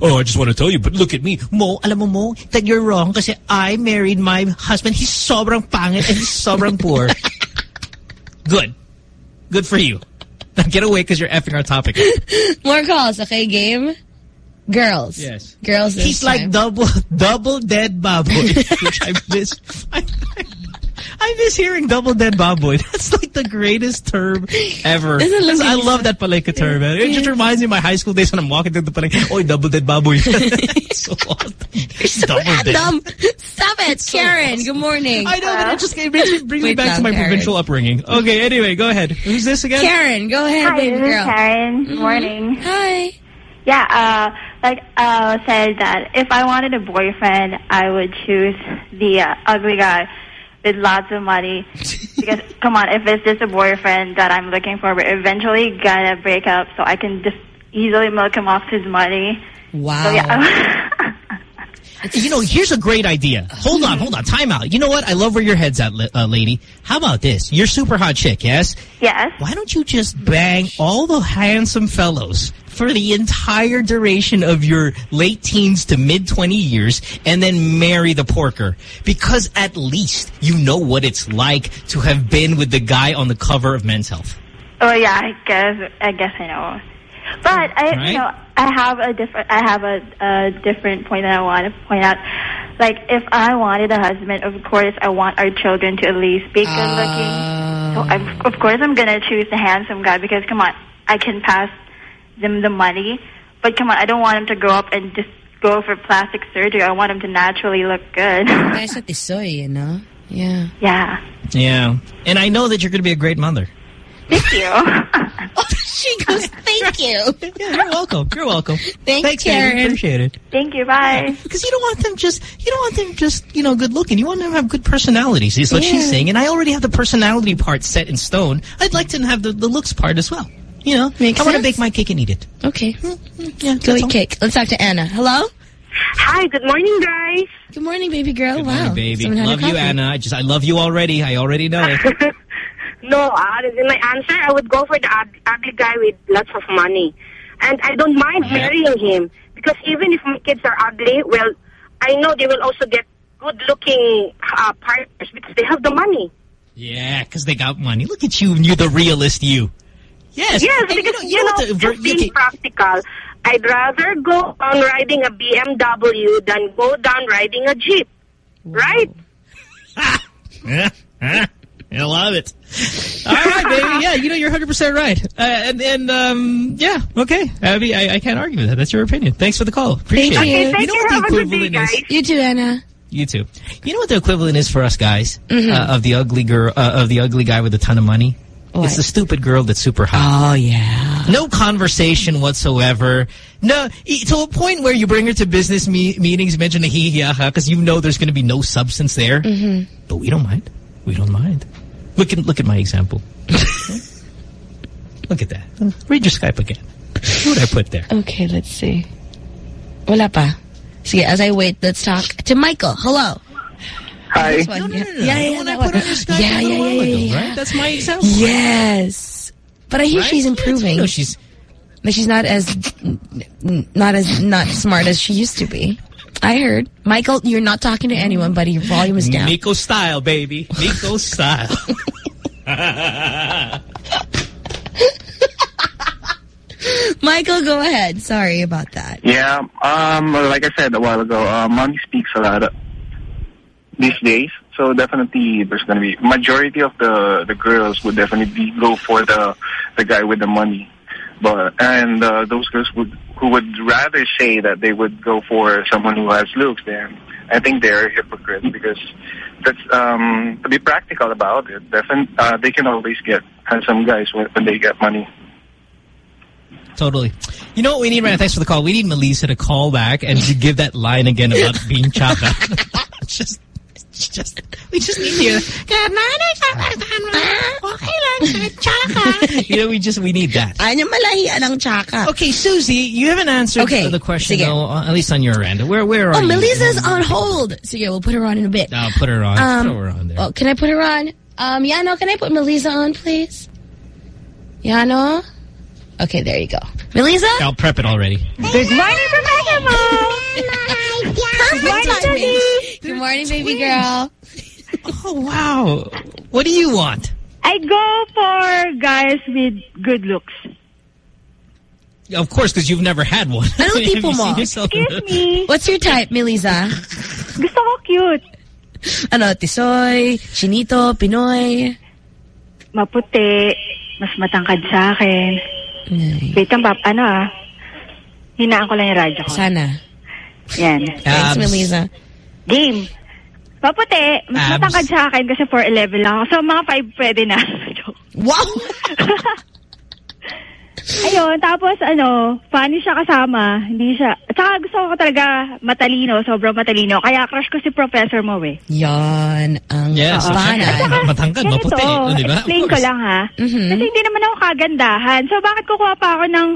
Oh, I just want to tell you, but look at me. Mo, alam mo, Mo, that you're wrong kasi I married my husband. He's sobrang pangit and he's sobrang poor. Good. Good for you. Now get away because you're effing our topic. More calls, okay, game? Girls. Yes. Girls this He's like time. double double dead baboy, which I miss. I, I miss hearing double dead baboy. That's like the greatest term ever. Isn't I love that palengke term, man. It just reminds me of my high school days when I'm walking through the palengke. Oh, double dead baboy. so awesome. You're so double dead. Stop it, Karen. Good morning. I know, but it just it brings me, brings me back now, to my Karen. provincial upbringing. Okay, anyway, go ahead. Who's this again? Karen, go ahead, Hi, baby this is girl. Karen. Good Mhm. morning. Hi. Yeah, uh, like uh, said that if I wanted a boyfriend, I would choose the uh, ugly guy with lots of money. because come on, if it's just a boyfriend that I'm looking for, we're eventually gonna break up, so I can just easily milk him off his money. Wow. So yeah. You know, here's a great idea. Hold on, hold on. Time out. You know what? I love where your head's at, uh, lady. How about this? You're super hot chick, yes? yes. Why don't you just bang all the handsome fellows for the entire duration of your late teens to mid 20 years and then marry the porker? Because at least you know what it's like to have been with the guy on the cover of Men's Health. Oh yeah, I guess I guess I know. But I, Right. you know, I have a different, I have a, a different point that I want to point out. Like, if I wanted a husband, of course, I want our children to at least be good looking. So, ah. I'm, of course, I'm gonna choose the handsome guy because, come on, I can pass them the money. But come on, I don't want him to grow up and just go for plastic surgery. I want him to naturally look good. Nice at tisoy, you know? Yeah. yeah. Yeah. And I know that you're going to be a great mother. Thank you. Oh, she goes, thank you. Yeah, you're welcome. You're welcome. Thanks, Thanks, baby. Karen. Appreciate it. Thank you. Bye. Because you don't want them just, you don't want them just, you know, good looking. You want them to have good personalities. Is what Yeah. she's saying. And I already have the personality part set in stone. I'd like to have the, the looks part as well. You know, Makes I want to bake my cake and eat it. Okay. Yeah, Go eat all. cake. Let's talk to Anna. Hello? Hi, good morning, guys. Good morning, baby girl. Good wow. morning, baby. Someone Love you. Anna. I just, I love you already. I already know it. No, uh, in my answer, I would go for the ugly guy with lots of money. And I don't mind marrying him because even if my kids are ugly, well, I know they will also get good-looking uh, partners because they have the money. yeah, because they got money. Look at you. You're the realist, you. Yes. Yes, And because, you you know, know, you know just being okay. practical, I'd rather go on riding a BMW than go down riding a Jeep. Right? Yeah, huh? I love it. All right, baby. Yeah, you know, you're 100% right. Uh, and, and um, yeah, okay. I mean, I, I can't argue with that. That's your opinion. Thanks for the call. Appreciate Thank it. you. Thank you know you. what the Have a good day, equivalent is? You too, Anna. You too. You know what the equivalent is for us guys Mm-hmm. uh, of the ugly girl, uh, of the ugly guy with a ton of money? What? It's the stupid girl that's super hot. Oh, yeah. No conversation whatsoever. No, to a point where you bring her to business me meetings, mention the hee hee because you know there's going to be no substance there. Mm-hmm. But we don't mind. We don't mind. Look at look at my example. look at that. Read your Skype again. What I put there? Okay, let's see. Wala pa. Sige, as I wait, let's talk to Michael. Hello. Hi. This one, No, no, yeah. no, no. Yeah, The yeah, I put on your Skype Yeah, yeah, yeah, yeah, yeah. right? That's my example. Yes. But I hear Right? she's improving. you she's But she's not as not as not smart as she used to be. I heard. Michael, you're not talking to anyone, buddy. Your volume is down. Miko style, baby. Miko style. Michael, go ahead. Sorry about that. Yeah, um, like I said a while ago, uh, money speaks a lot these days. So definitely, there's going to be majority of the the girls would definitely go for the the guy with the money, but and uh, those girls would who would rather say that they would go for someone who has looks. Then I think they're hypocrites because that's um to be practical about it. Definitely, uh, they can always get handsome guys when, when they get money. Totally. You know what we need right now? Thanks for the call. We need Melissa to call back and to give that line again about being chaka. It's just, it's just, we just need you. Good morning, Okay chaka. You know, we just, we need that. Ayaw malahian ang tsaka. Okay, Susie, you haven't answered Okay, the question, sige. though, uh, at least on your end. Where, where are Oh, you? Melissa's on hold. So yeah, we'll put her on in a bit. I'll put her on. Um, Throw her on there. Oh, can I put her on? Um, Yano, can I put Melissa on, please? Yano. Okay, there you go. Melissa? I'll prep it already. Good morning, Professor Mo. Good morning, Daddy. Good morning, baby girl. Oh, wow. What do you want? I go for guys with good looks. Of course, because you've never had one. Anong Have you tipo mo? seen yourself in Excuse me. What's your type, Melissa? Gusto ko cute. Ano, tisoy, chinito, Pinoy? Maputi. Mas matangkad sa akin. Wait lang, pap. Ano ah? Hinaan ko lang yung radyo ko. Sana. Yan. Thanks, Abs. Melissa. Game. Maputi. Mas Abs. matangkad sa akin kasi 4'11 lang ako. So, mga 5 pwede na. Wow! Ayun, tapos ano, funny siya kasama. Hindi siya, at saka gusto ko talaga matalino, sobrang matalino. Kaya crush ko si Professor Mo eh. Yan ang Yes, kapanan. matangkad, Ganito, maputi. oh, di ba? Of explain ko lang ha. Mhm. Kasi hindi naman ako kagandahan. So bakit kukuha pa ako ng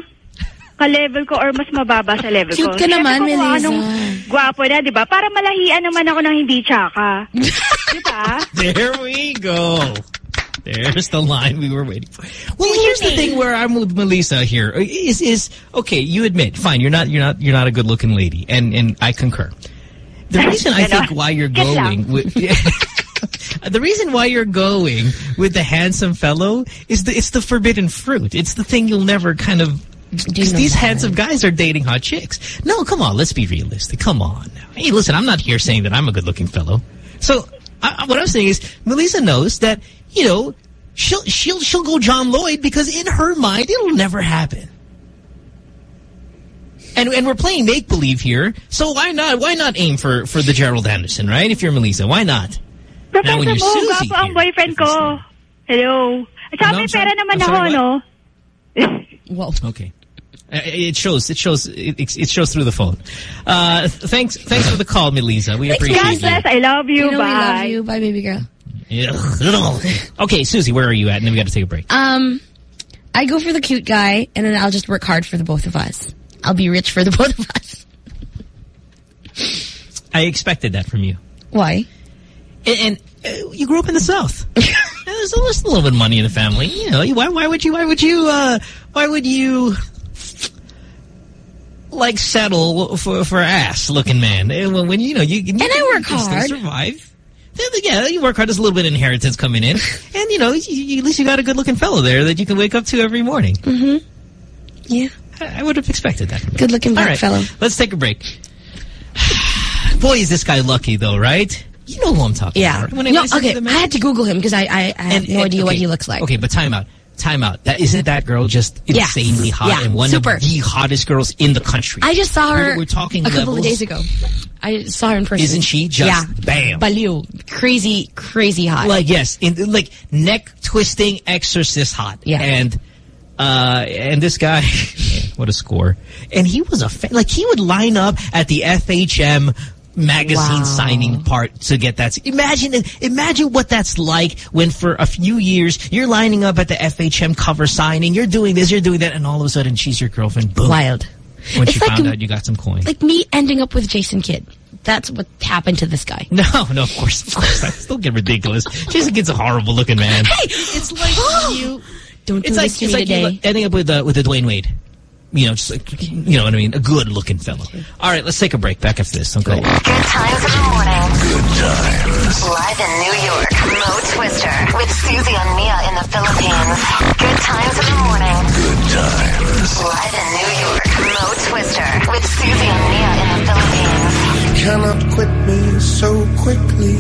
ka-level ko or mas mababa sa level ko? Cute ka naman, Siyempre, Melissa. nung Gwapo na, di ba? Para malahian naman ako ng hindi tsaka. di ba? There we go. There's the line we were waiting for. Well, here's the thing where I'm with Melissa here is is okay. You admit, fine, you're not you're not you're not a good looking lady, and and I concur. The reason I think why you're going lang. with the reason why you're going with the handsome fellow is the it's the forbidden fruit. It's the thing you'll never kind of. Because these that? handsome guys are dating hot chicks. No, come on, let's be realistic. Come on. Hey, listen, I'm not here saying that I'm a good-looking fellow. So I, I- what I'm saying is, Melissa knows that you know she'll she'll she'll go John Lloyd because in her mind it'll never happen. And and we're playing make believe here, so why not why not aim for for the Gerald Anderson, right? If you're Melissa, why not? Professor when you're Mo, Susie gwapo ang boyfriend ko. Hello. At saka Ano, may pera naman ako, sorry, no? Whoa. Okay. Uh, It shows. It shows. It, it shows through the phone. Uh, thanks. Thanks for the call, Melissa. We God appreciate bless. I love you. You know we love Bye. you. Bye, baby girl. Okay, Susie, where are you at? And then we got to take a break. Um, I go for the cute guy, and then I'll just work hard for the both of us. I'll be rich for the both of us. I expected that from you. Why? And, and uh, you grew up in the South. There's, a, there's a little bit of money in the family. You know, why, why would you? Why would you? Uh, why would you? Like settle for for ass looking man Eh, when, you know you, you And I work you hard. survive. Yeah, Yeah, you work hard. There's a little bit of inheritance coming in, and you know you, at least you got a good looking fellow there that you can wake up to every morning. Mm-hmm. Yeah. I, I would have expected that. Good looking black right, fellow. let's take a break. Boy, is this guy lucky though, right? You know who I'm talking Yeah. about. I no, okay. I had to Google him because I, I, I have And- no and- idea what he looks like. Okay, but time out. Time out. That isn't that girl just insanely hot Yeah, and one super. of the hottest girls in the country. I just saw her We're, we're talking a couple levels. of days ago. I saw her in person. Isn't she just yeah. bam? Baliw. Crazy, crazy hot. Like yes, in like neck twisting exorcist hot. Yeah. And uh and this guy what a score. And he was a fan. like he would line up at the FHM magazine Wow. signing part to get that. Imagine imagine what that's like when for a few years you're lining up at the FHM cover signing, you're doing this, you're doing that and all of a sudden she's your girlfriend. Boom. Wild. When It's she like found out you got some coin. Like me ending up with Jason Kidd. That's what happened to this guy. No, no, of course, of course. That's don't get ridiculous. Jason Kidd's a horrible looking man. Hey! It's like you. Don't do It's like this to it's me like today. ending up with uh, with a Dwyane Wade. You know, just like you know what I mean, a good looking fellow. All right, let's take a break. Back after this. Don't go. Good times in the morning. Good times. Live in New York, Mo Twister with Susie and Mia in the Philippines. Good times in the morning. Good times. Live in New York, Mo Twister with Susie and Mia in the Philippines. cannot quit me so quickly.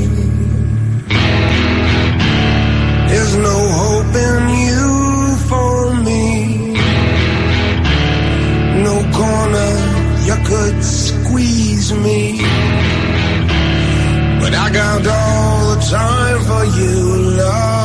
There's no hope in you corner you could squeeze me. But I got all the time for you, love.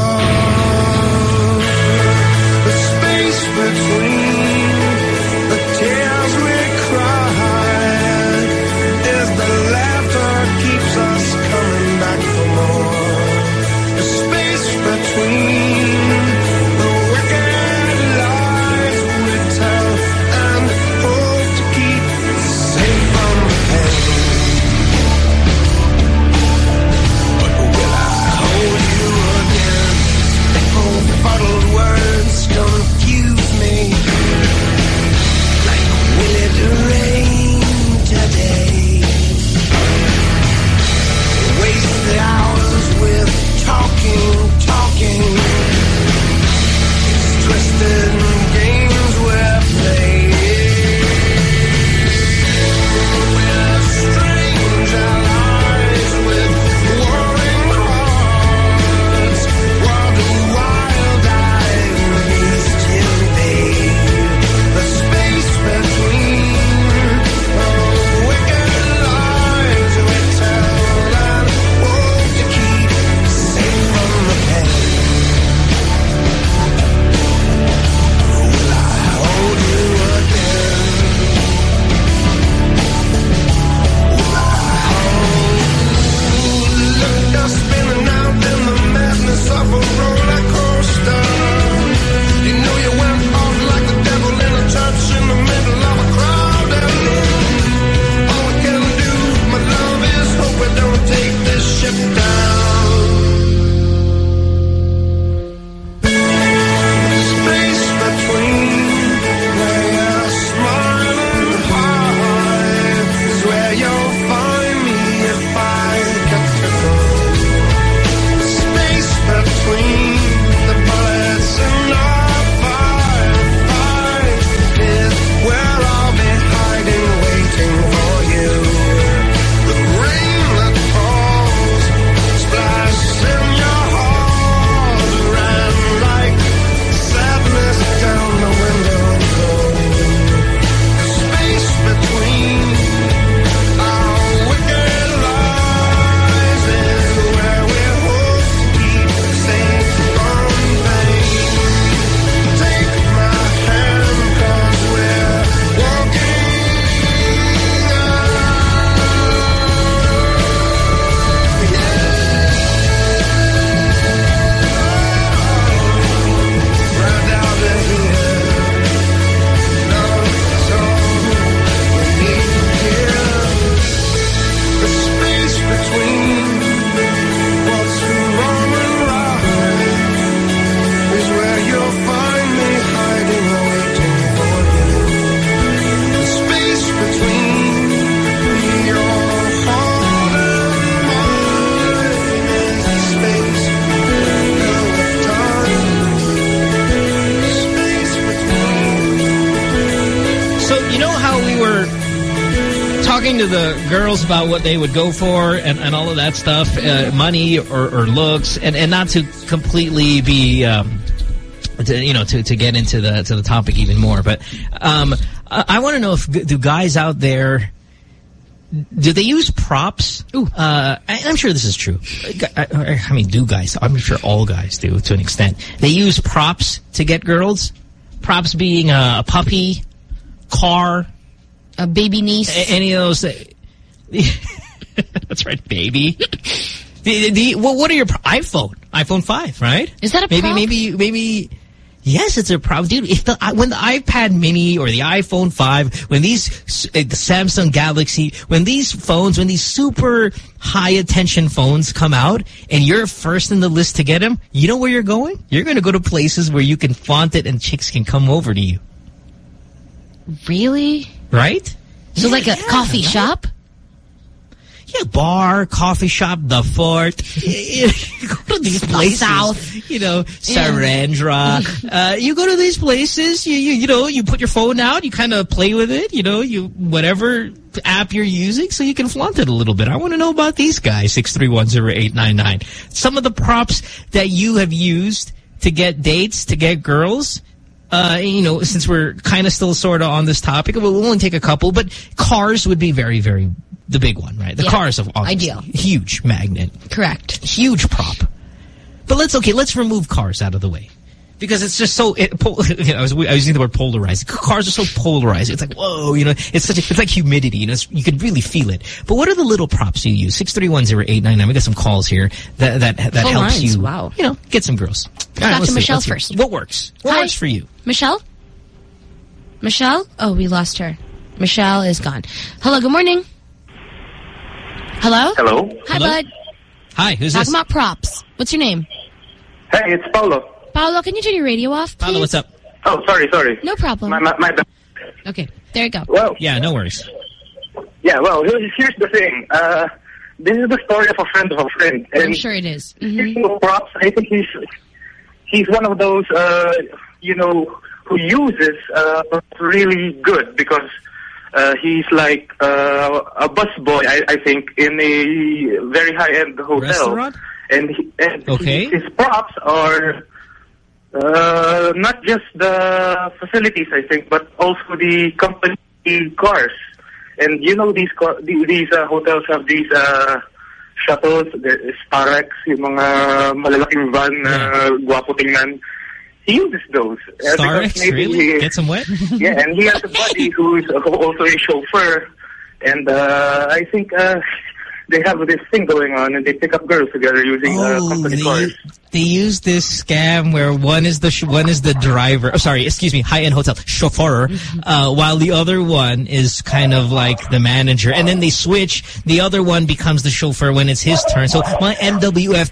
About what they would go for and, and all of that stuff, uh, money or, or looks, and, and not to completely be, um, to, you know, to, to get into the to the topic even more. But um, I, I want to know if do guys out there do they use props? Uh, I, I'm sure this is true. I, I mean, do guys? I'm sure all guys do to an extent. They use props to get girls. Props being a, a puppy, car, a baby niece, any of those. That's right, baby. the, the, well, what are your iPhone? iPhone five, right? Is that a maybe? prop? Maybe maybe. Yes, it's a problem. dude. If the when the iPad Mini or the iPhone five, when these uh, the Samsung Galaxy, when these phones, when these super high attention phones come out, and you're first in the list to get them, you know where you're going? You're going to go to places where you can flaunt it, and chicks can come over to you, Really? right? So like a coffee shop? Yeah, bar, coffee shop, the fort. you go to these places. South. You know, Sarandra. uh, you go to these places, you, you, you know, you put your phone out, you kind of play with it, you know, you whatever app you're using so you can flaunt it a little bit. I want to know about these guys, 6310899. Some of the props that you have used to get dates, to get girls, uh, you know, since we're kind of still sort of on this topic, we'll only take a couple, but cars would be very, very the big one, right? The Yeah. cars of Ideal. huge magnet, Correct. huge prop. But let's okay, let's remove cars out of the way because it's just so. It, you know, I was I was using the word polarized. Cars are so polarized. It's like whoa, you know, it's such a, it's like humidity. You know, it's, you can really feel it. But what are the little props you use? Six three one zero eight nine nine. We got some calls here that that that Full helps lines, you. wow. You know, get some girls. All talk to see, Michelle first. What works? What Hi. works for you? Michelle? Michelle? Oh, we lost her. Michelle is gone. Hello, good morning. Hello? Hello. Hi, Hello? bud. Hi, who's Talking this? about props. What's your name? Hey, it's Paulo. Paolo, can you turn your radio off, please? Paolo, what's up? Oh, sorry, sorry. No problem. My, my, my. Okay, there you go. Well, Yeah, no worries. yeah, well, here's, here's the thing. Uh, this is the story of a friend of a friend. And I'm sure it is. Mhm. props, I think he's he's one of those, uh, you know, who uses uh, really good because uh, he's like uh, a busboy, I, I think, in a very high-end hotel. Restaurant? And, he, and Okay. his props are uh, not just the facilities, I think, but also the company cars. And you know, these car, these uh, hotels have these uh, shuttles, the Starex, yung mga malalaking van na gwapo tingnan. He uses those. Uh, Starex, really? he- Get some wet? yeah, and he has a buddy who is also a chauffeur. And uh, I think uh, they have this thing going on, and they pick up girls together using uh, Oh, company they, cars. they use this scam where one is the sh one is the driver. Oh, sorry, excuse me, high-end hotel chauffeur, uh, while the other one is kind of like the manager, and then they switch. The other one becomes the chauffeur when it's his turn. So my MWF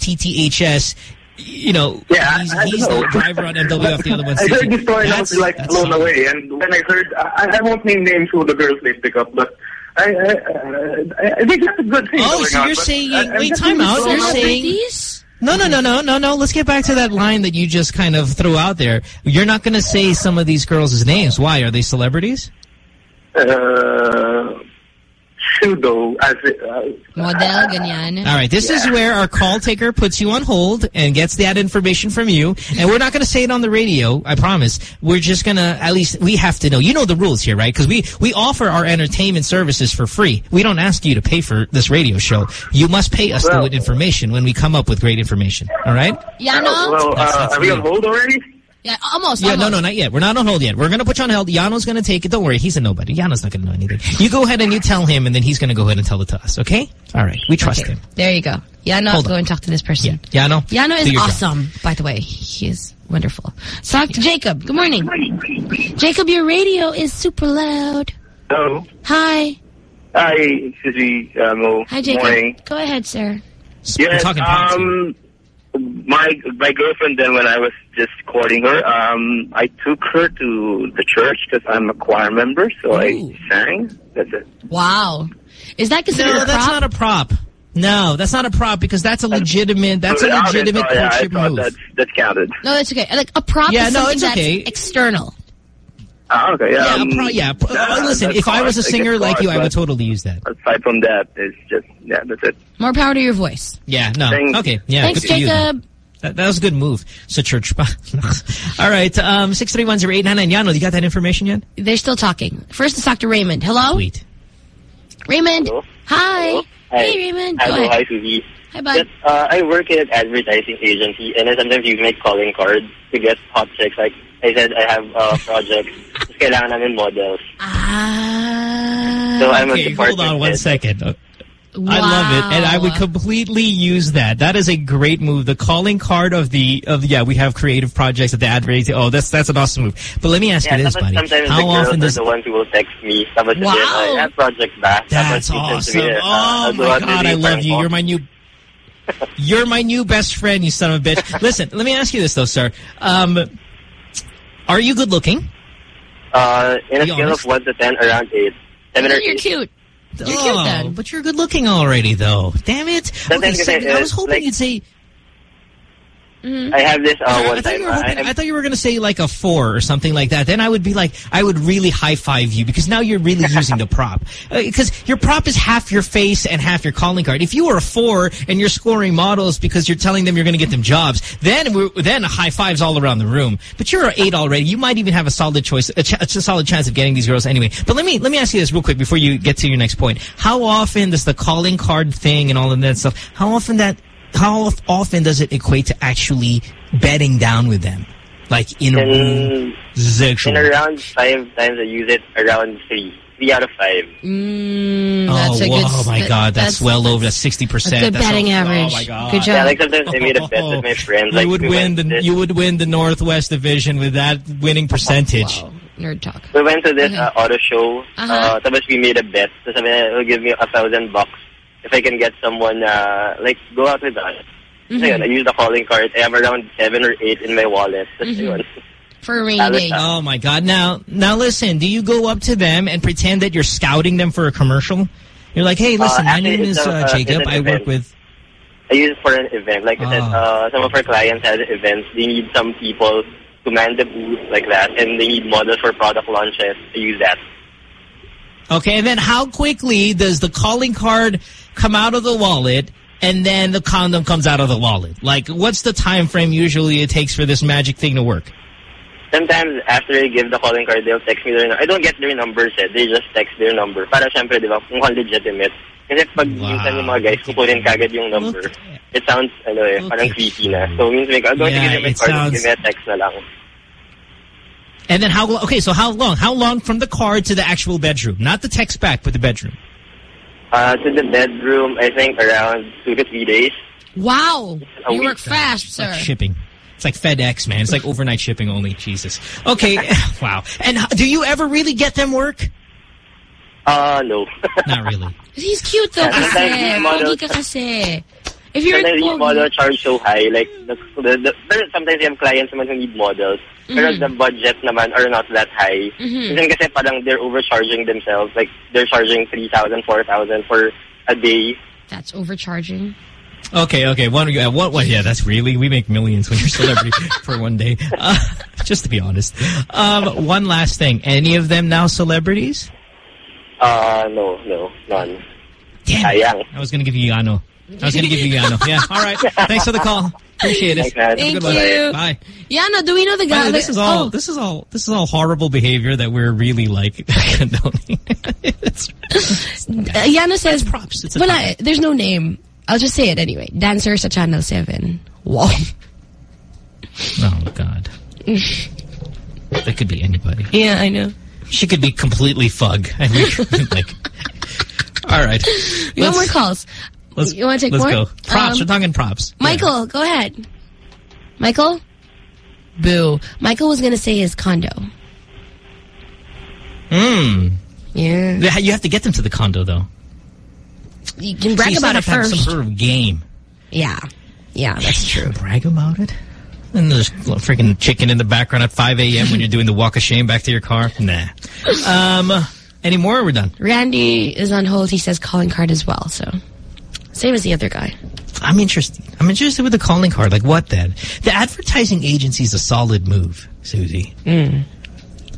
you know, Yeah, he's, I, I he's don't the driver on MWF. The other one's I heard this story and I was like blown away. And when I heard, I, I won't name names who the girls they pick up, but I, I, uh, I think that's a good thing. Oh, going so you're but saying, I- wait, just time out. You're away. saying, no, no, no, no, no, no. Let's get back to that line that you just kind of threw out there. You're not going to say some of these girls' names. Why? Are they celebrities? Uh, pseudo, as it, uh, Model, ganyan. All right, this is where our call taker puts you on hold and gets that information from you. And we're not going to say it on the radio, I promise. We're just going to, at least, we have to know. You know the rules here, right? Because we, we offer our entertainment services for free. We don't ask you to pay for this radio show. You must pay us Well- the information when we come up with great information. All right? Yeah, no? well, That's- uh, that's are we on hold already? Yeah, almost, Yeah, no, almost. no, not yet. We're not on hold yet. We're going to put you on hold. Yano's going to take it. Don't worry. He's a nobody. Yano's not going to know anything. You go ahead and you tell him, and then he's going to go ahead and tell it to us, okay? All right. We trust Okay, him. There you go. Yano, Hold go on. and talk to this person. Yano? Yano is your job. awesome, by the way. He is wonderful. Let's talk to Jacob. Good morning. Jacob, your radio is super loud. Hello. Hi. Hi, Susie. Uh, Hi, Jacob. Morning. Go ahead, sir. Yes, um, my my girlfriend then when I was just courting her, um, I took her to the church because I'm a choir member, so I sang. That's it. Wow. Is that considered No, a that's not a prop. No, that's not a prop because that's a legitimate, that's a legitimate sorry, I courtship thought move. That's, that's counted. No, that's okay. Like a prop Yeah, is no, something it's that's okay. external. Ah, okay. Yeah, um, pro- yeah. pro- yeah, uh, listen, that's if I was a singer like hard, you, I would totally use that. Aside from that, it's just yeah, that's it. More power to your voice. Yeah, no. Thanks. Okay, yeah. Thanks, good. Jacob. That, that was a good move. So church. All right, um, 6310899. Yano, you got that information yet? They're still talking. First, let's talk to Raymond. Hello? Sweet. Raymond. Hi. Hello? Hey, Raymond. Go Hello, ahead. hi, Susie. Hi, bud. Just, uh, I work at an advertising agency, and I sometimes you make calling cards to get hot chicks. Like I said, I have uh, projects. Tapos kailangan namin models. Ah. So I'm a Okay, hold on one head. second. Uh, I love it, and I would completely use that. That is a great move. The calling card of the of yeah, we have creative projects at the advertising. Oh, that's that's an awesome move. But let me ask Yeah, you this, buddy: sometimes How the often does the ones who will text me. Tapos Wow. sabihin, I have project back. That's Tapos minsan awesome. sabihin, uh, Oh I'll my god, I you, love parang, you. You're my new You're my new best friend, you son of a bitch. Listen, let me ask you this though, sir. Um Are you good looking? Uh, in a Be scale honest. of 1 to 10, around 8. 7 You're cute. You're cute oh, then. but you're good looking already though. Damn it. Okay, Sometimes so kasi, I uh, was hoping like- you'd say Mm-hmm. I have this uh, I, one I thought time. you were uh, hoping, I'm- I thought you were going to say like a four or something like that. Then I would be like, I would really high five you because now you're really using the prop. Because your prop is half your face and half your calling card. If you were a four and you're scoring models because you're telling them you're going to get them jobs, then we're, then high fives all around the room. But you're an eight already. You might even have a solid choice, a, ch a solid chance of getting these girls anyway. But let me let me ask you this real quick before you get to your next point. How often does the calling card thing and all of that stuff? How often that how often does it equate to actually bedding down with them? Like in a room, sexual. in around 5 times I use it around 3. 3 out of 5. Mm, Oh, a whoa, good, oh my God, that's, well over the 60%. a good That's batting so- average. Oh my God. Good job. Yeah, like sometimes I made a bet with my friends. You like, would we win the this- you would win the Northwest Division with that winning percentage. Nerd talk. We went to this uh, auto show. Uh-huh. Uh, tapos we made a bet. So sabi niya, he'll give me a thousand bucks if I can get someone, uh, like, go out with us. So Mhm. yun, I use the calling card. I have around seven or eight in my wallet. Tapos Mhm. For a rainy day. Oh my God! Now, now listen. Do you go up to them and pretend that you're scouting them for a commercial? You're like, hey, listen, Uh, my name is uh, uh, Jacob. an I work with. I use it for an event. Like I said, Ah. uh, some of our clients had events. They need some people to man the booth like that. And they need models for product launches. I use that. Okay, and then how quickly does the calling card come out of the wallet and then the condom comes out of the wallet? Like, what's the time frame usually it takes for this magic thing to work? Sometimes after I give the calling card, they'll text me their number. I don't get their numbers eh. They just text their number. Para syempre, di ba, mukhang legitimate. Kasi pag minsan yung mga guys kukunin kagad yung number, it sounds, ano eh, parang creepy na. So, means like, I'm going Yeah, to give my it card, sounds- give me a text na lang. And then how? Okay, so how long? How long from the card to the actual bedroom? Not the text back, but the bedroom. Uh, to the bedroom, I think around two to three days. Wow. You week. work fast, sir. Shipping. It's like FedEx, man. It's like overnight shipping only. Jesus. Okay. wow. And do you ever really get them work? Uh, no. Not really. He's cute though kasi. sometimes these models- Pogi ka kasi. If you're sometimes these pogi- models charge so high, like, the, the, the, sometimes you have clients naman who need models, pero Mhm. the budget naman are not that high. Mhm. Minsan kasi parang they're overcharging themselves, like, they're charging 3,000, 4,000 for a day. That's overcharging. Okay, okay. One, uh, what, what? Yeah, that's really we make millions when you're a celebrity for one day. Uh, just to be honest. Um, one last thing. Any of them now celebrities? Uh, no, no, none. Damn. Sayang. I was going to give you Yano. I was going to give you Yano. Yeah. All right. Thanks for the call. Appreciate it. Thanks, man. Thank good one. you. Bye. Yana, do we know the guy? way, this is all. Oh, This is all. This is all horrible behavior that we're really like condoning. It's- uh, Yana says, props. It's a Wala, there's no name. I'll just say it anyway. Dancer sa Channel 7. Wow. oh God. That could be anybody. Yeah, I know. She could be completely fug. I mean, like. All right. We want Let's- more calls. Let's, You wanna take let's more? go. Props. Um, We're talking props. Michael, go ahead. Michael? Boo. Michael was going to say his condo. Hmm. Yeah. Yeah, You have to get them to the condo, though. You can brag So you about it still have first. some sort of game. Yeah. Yeah, that's true. Brag about it. And there's a freaking chicken in the background at 5 a.m. when you're doing the walk of shame back to your car. Nah. Um, any more? Or we're done. Randy is on hold. He says calling card as well, so same as the other guy. I'm interested. I'm interested with the calling card. Like what then? The advertising agency is a solid move, Susie. Mm.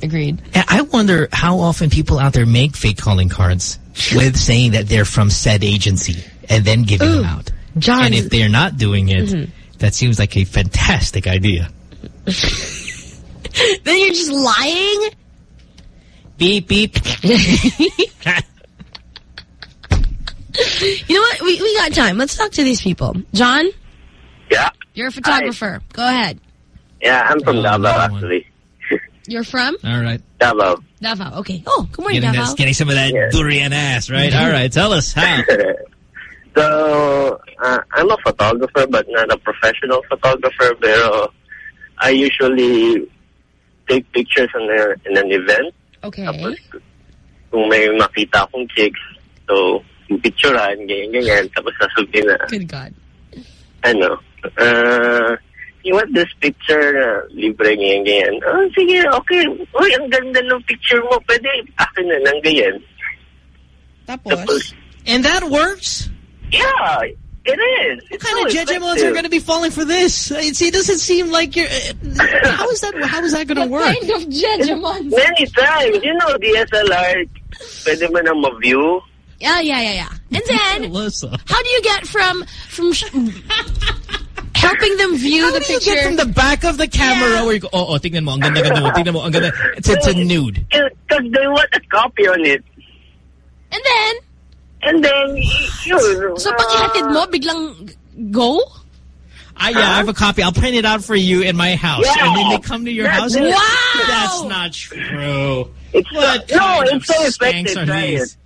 Agreed. And I wonder how often people out there make fake calling cards with saying that they're from said agency and then giving them out. John. And if they're not doing it, Mhm. that seems like a fantastic idea. then you're just lying? Beep, beep. You know what? We, we got time. Let's talk to these people. John, Yeah. you're a photographer. Go ahead. Yeah, I'm from Davao, actually. You're from All right. Davao. Davao. Okay. Oh, good morning, Getting, Davao. that, getting some of that durian ass, right? All right. Tell us how. so, uh, I'm a photographer, but not a professional photographer. Pero I usually take pictures in, a, in an event. Okay. Kung may makita akong chicks, so yung picturean, ganyan-ganyan, tapos sasabihin na, Good God. ano, uh, you want this picture na libre ganyan-ganyan. Oh, sige, okay. Uy, ang ganda ng picture mo. Pwede, akin na ng ganyan. Tapos? And that works? Yeah, it is. What kind of judgments are going to be falling for this? It, it doesn't seem like you're... uh, how is that How is that going to work? kind of judgment? Many times. You know, DSLR, pwede mo na ma-view. Yeah, yeah, yeah, yeah. And then, how do you get from from helping them view How the do you picture get from the back of the camera where you go, oh, oh, tingnan mo, ang ganda, ganda mo, tingnan mo, ang ganda. It's, it's a nude. Because they want a copy on it. And then? And then, yun. So pag ihatid mo, biglang go? I, yeah, I have a copy. I'll print it out for you in my house. Yeah. And then they come to your That's house. it. Wow! That's not true. It's what no, kind it's of so skanks effective. are these?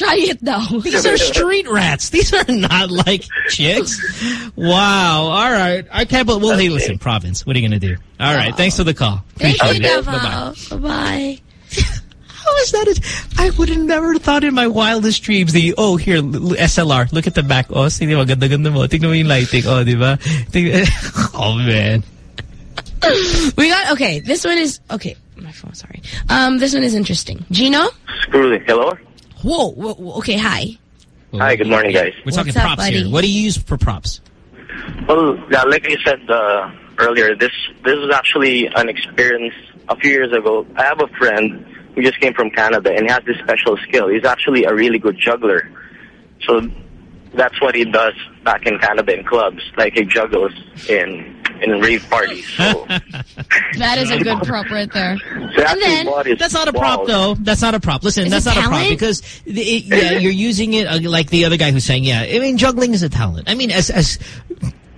It. Try it though. These are street rats. These are not like chicks. Wow. All right. I can't believe. Well, hey, listen, province. What are you going to do? All right. Thanks for the call. Thank Appreciate you, it. Bye-bye. Davao. Bye-bye. How is that? A, I would have never thought in my wildest dreams the, oh, here, l- l- SLR. Look at the back. Oh, tingnan mo, ganda-ganda mo. Tingnan mo yung lighting. Oh, di ba? Tingnan- Oh, man. We got, okay, this one is, okay, my phone, sorry. Um, this one is interesting. Gino? Screw it. Hello? Whoa, whoa, whoa, okay, hi. Hi, good morning, guys. We're talking What's up, props here. What do you use for props? Well, yeah, like I said uh, earlier, this this was actually an experience a few years ago. I have a friend who just came from Canada and he has this special skill. He's actually a really good juggler. So that's what he does back in Canada in clubs. Like he juggles in in rave parties. So That is a good prop right there. Actually then- That's not a prop, though. That's not a prop. Listen, Is that's it not a prop because it, yeah, you're using it uh, like the other guy who's saying, yeah. I mean, juggling is a talent. I mean, as as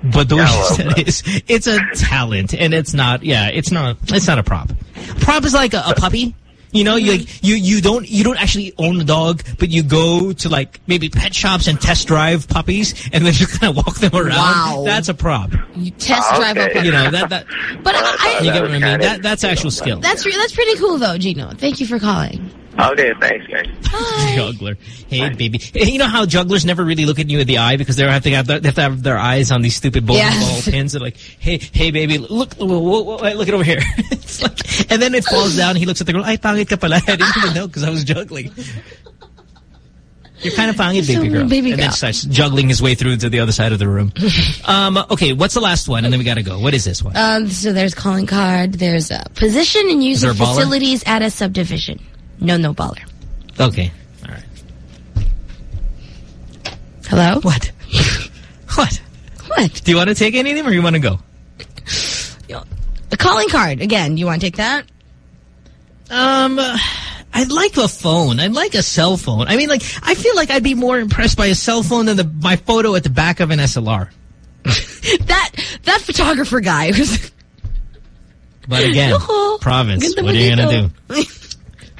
Badoy Yeah, well, said, it's it's a talent, and it's not. Yeah, it's not. It's not a prop. Prop is like a, a puppy. You know, you like you you don't you don't actually own a dog, but you go to like maybe pet shops and test drive puppies, and then you kind of walk them around. Wow. That's a prop. You test drive Okay. a puppy. You know that that But I, you get what I mean. That that's actual skill. that's, re- that's pretty cool though, Gino. Thank you for calling. Okay, thanks, guys. Juggler. Hey, baby. Hey, You know how jugglers never really look at you in the eye because they have to have, their, they have, to have their eyes on these stupid bowling Yes. ball pins. They're like, hey, hey, baby, look, whoa, whoa, whoa, look it over here. it's like, and then it falls down. He looks at the girl. Ay, pangit ka pala. I didn't even know because I was juggling. You're kind of pangit, So, baby girl. baby and then starts juggling his way through to the other side of the room. um, okay, what's the last one? And then we got to go. What is this one? Um, so there's calling card. There's a position and use of facilities at a subdivision. No, no baller. Okay. All right. Hello? What? what? What? Do you want to take any of them or you want to go? A calling card. Again, you want to take that? Um, I'd like a phone. I'd like a cell phone. I mean, like, I feel like I'd be more impressed by a cell phone than the, my photo at the back of an SLR. that that photographer guy was But again, Ako, province, ganda what are you gonna do?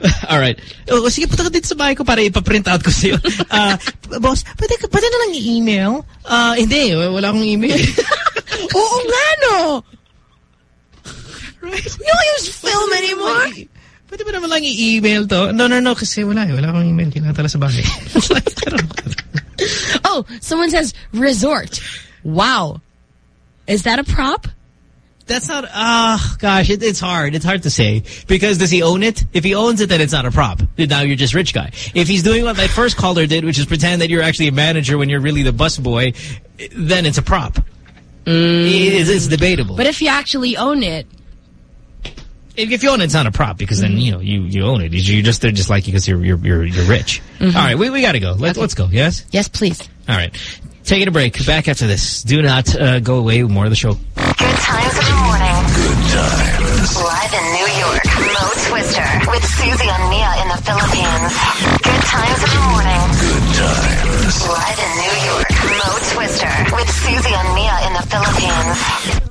All right. Oh, sige, punta ka dito sa bahay ko para ipaprint out ko sa'yo. Uh, boss, pwede, ka- pwede na lang i-email? Uh, hindi, wala akong email. Oo nga, no? Right? You don't use film anymore? Pwede ba naman lang i-email to? No, no, no, kasi wala eh. Wala akong email. Kailangan sa bahay. It's like, I don't know. Oh, someone says resort. Wow. Is that a prop? That's not, ah, gosh, it, it's hard. It's hard to say. Because does he own it? If he owns it, then it's not a prop. Now you're just rich guy. If he's doing what that first caller did, which is pretend that you're actually a manager when you're really the bus boy, then it's a prop. It's, it's debatable. But if you actually own it, If, if you own it, it's not a prop because then you know you you own it. You just they're just like you because you're you're you're you're rich. Mhm. All right, we we got to go. Let, Let's go. Yes. Yes, please. All right. Taking a break. Back after this. Do not uh, go away. More of the show. Good times in the morning. Good times. Live in New York, Mo Twister with Susie and Mia in the Philippines. Good times in the morning. Good times. Live in New York, Mo Twister with Susie and Mia in the Philippines.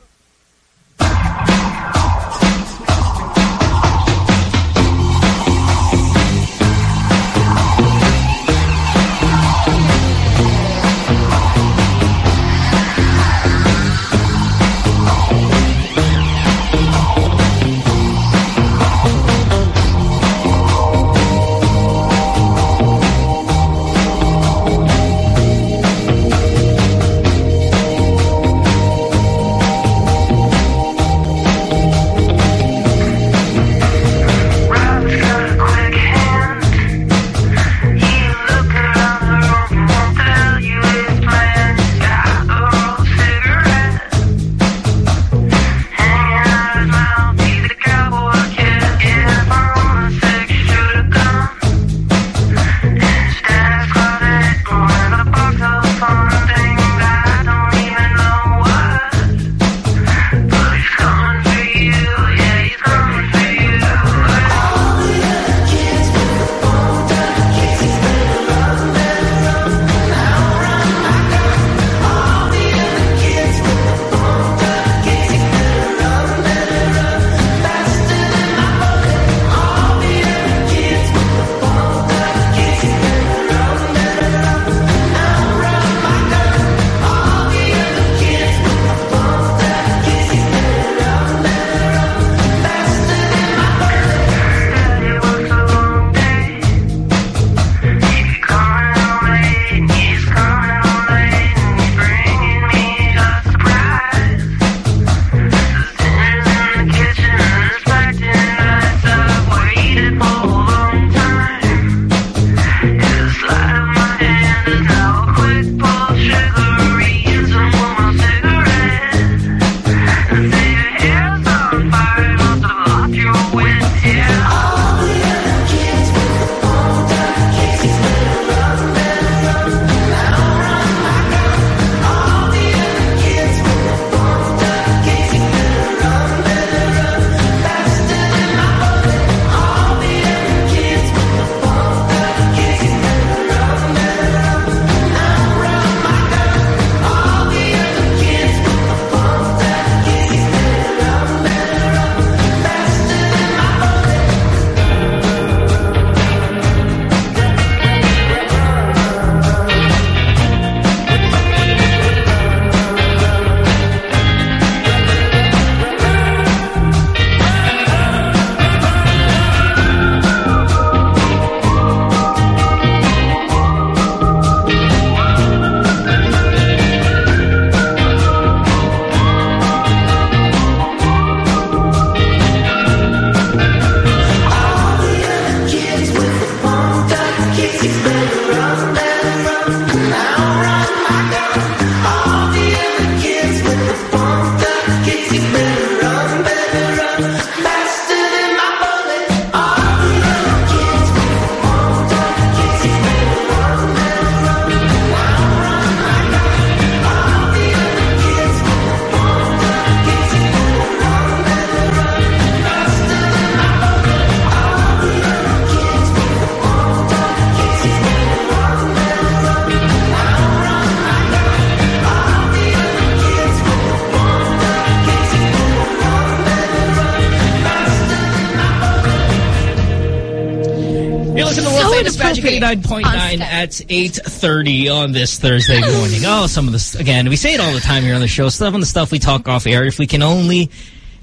89.9 at 8.30 on this Thursday morning. oh, some of this, again, we say it all the time here on the show, stuff of the stuff we talk off air. If we can only,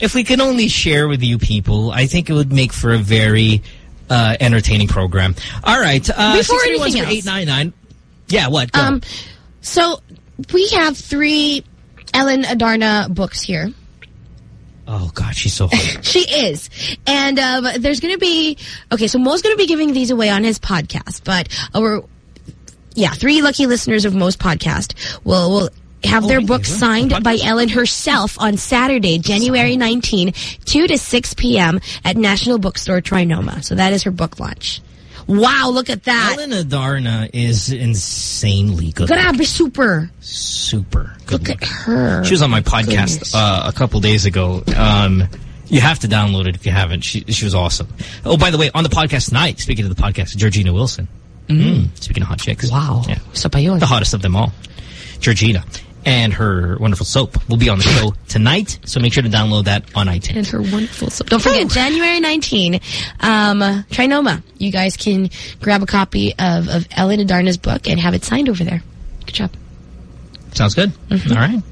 if we can only share with you people, I think it would make for a very uh, entertaining program. All right. Uh, Before anything else. 899. Yeah, what? Go. Um, so we have three Ellen Adarna books here oh, God, she's so hot. She is. And um, there's going to be, okay, so Mo's going to be giving these away on his podcast, but uh, we're, yeah, three lucky listeners of Mo's podcast will, will have Oh, their book What? signed by Ellen herself on Saturday, January 19, 2 to 6 p.m. at National Bookstore Trinoma. So that is her book launch. Wow, look at that. Ellen Adarna is insanely good. Grabe, super. Super good. Look at her. She was on my podcast uh, a couple days ago. Um, you have to download it if you haven't. She she was awesome. Oh, by the way, on the podcast tonight, speaking of the podcast, Georgina Wilson. Mm. Speaking of hot chicks. Wow. Yeah. Isa pa yun. The hottest of them all. Georgina. And her wonderful soap will be on the show tonight, so make sure to download that on iTunes. And her wonderful soap. Don't forget, January 19, um, Trinoma. You guys can grab a copy of, of Ellen Adarna's book and have it signed over there. Good job. Sounds good. Mm-hmm. All right.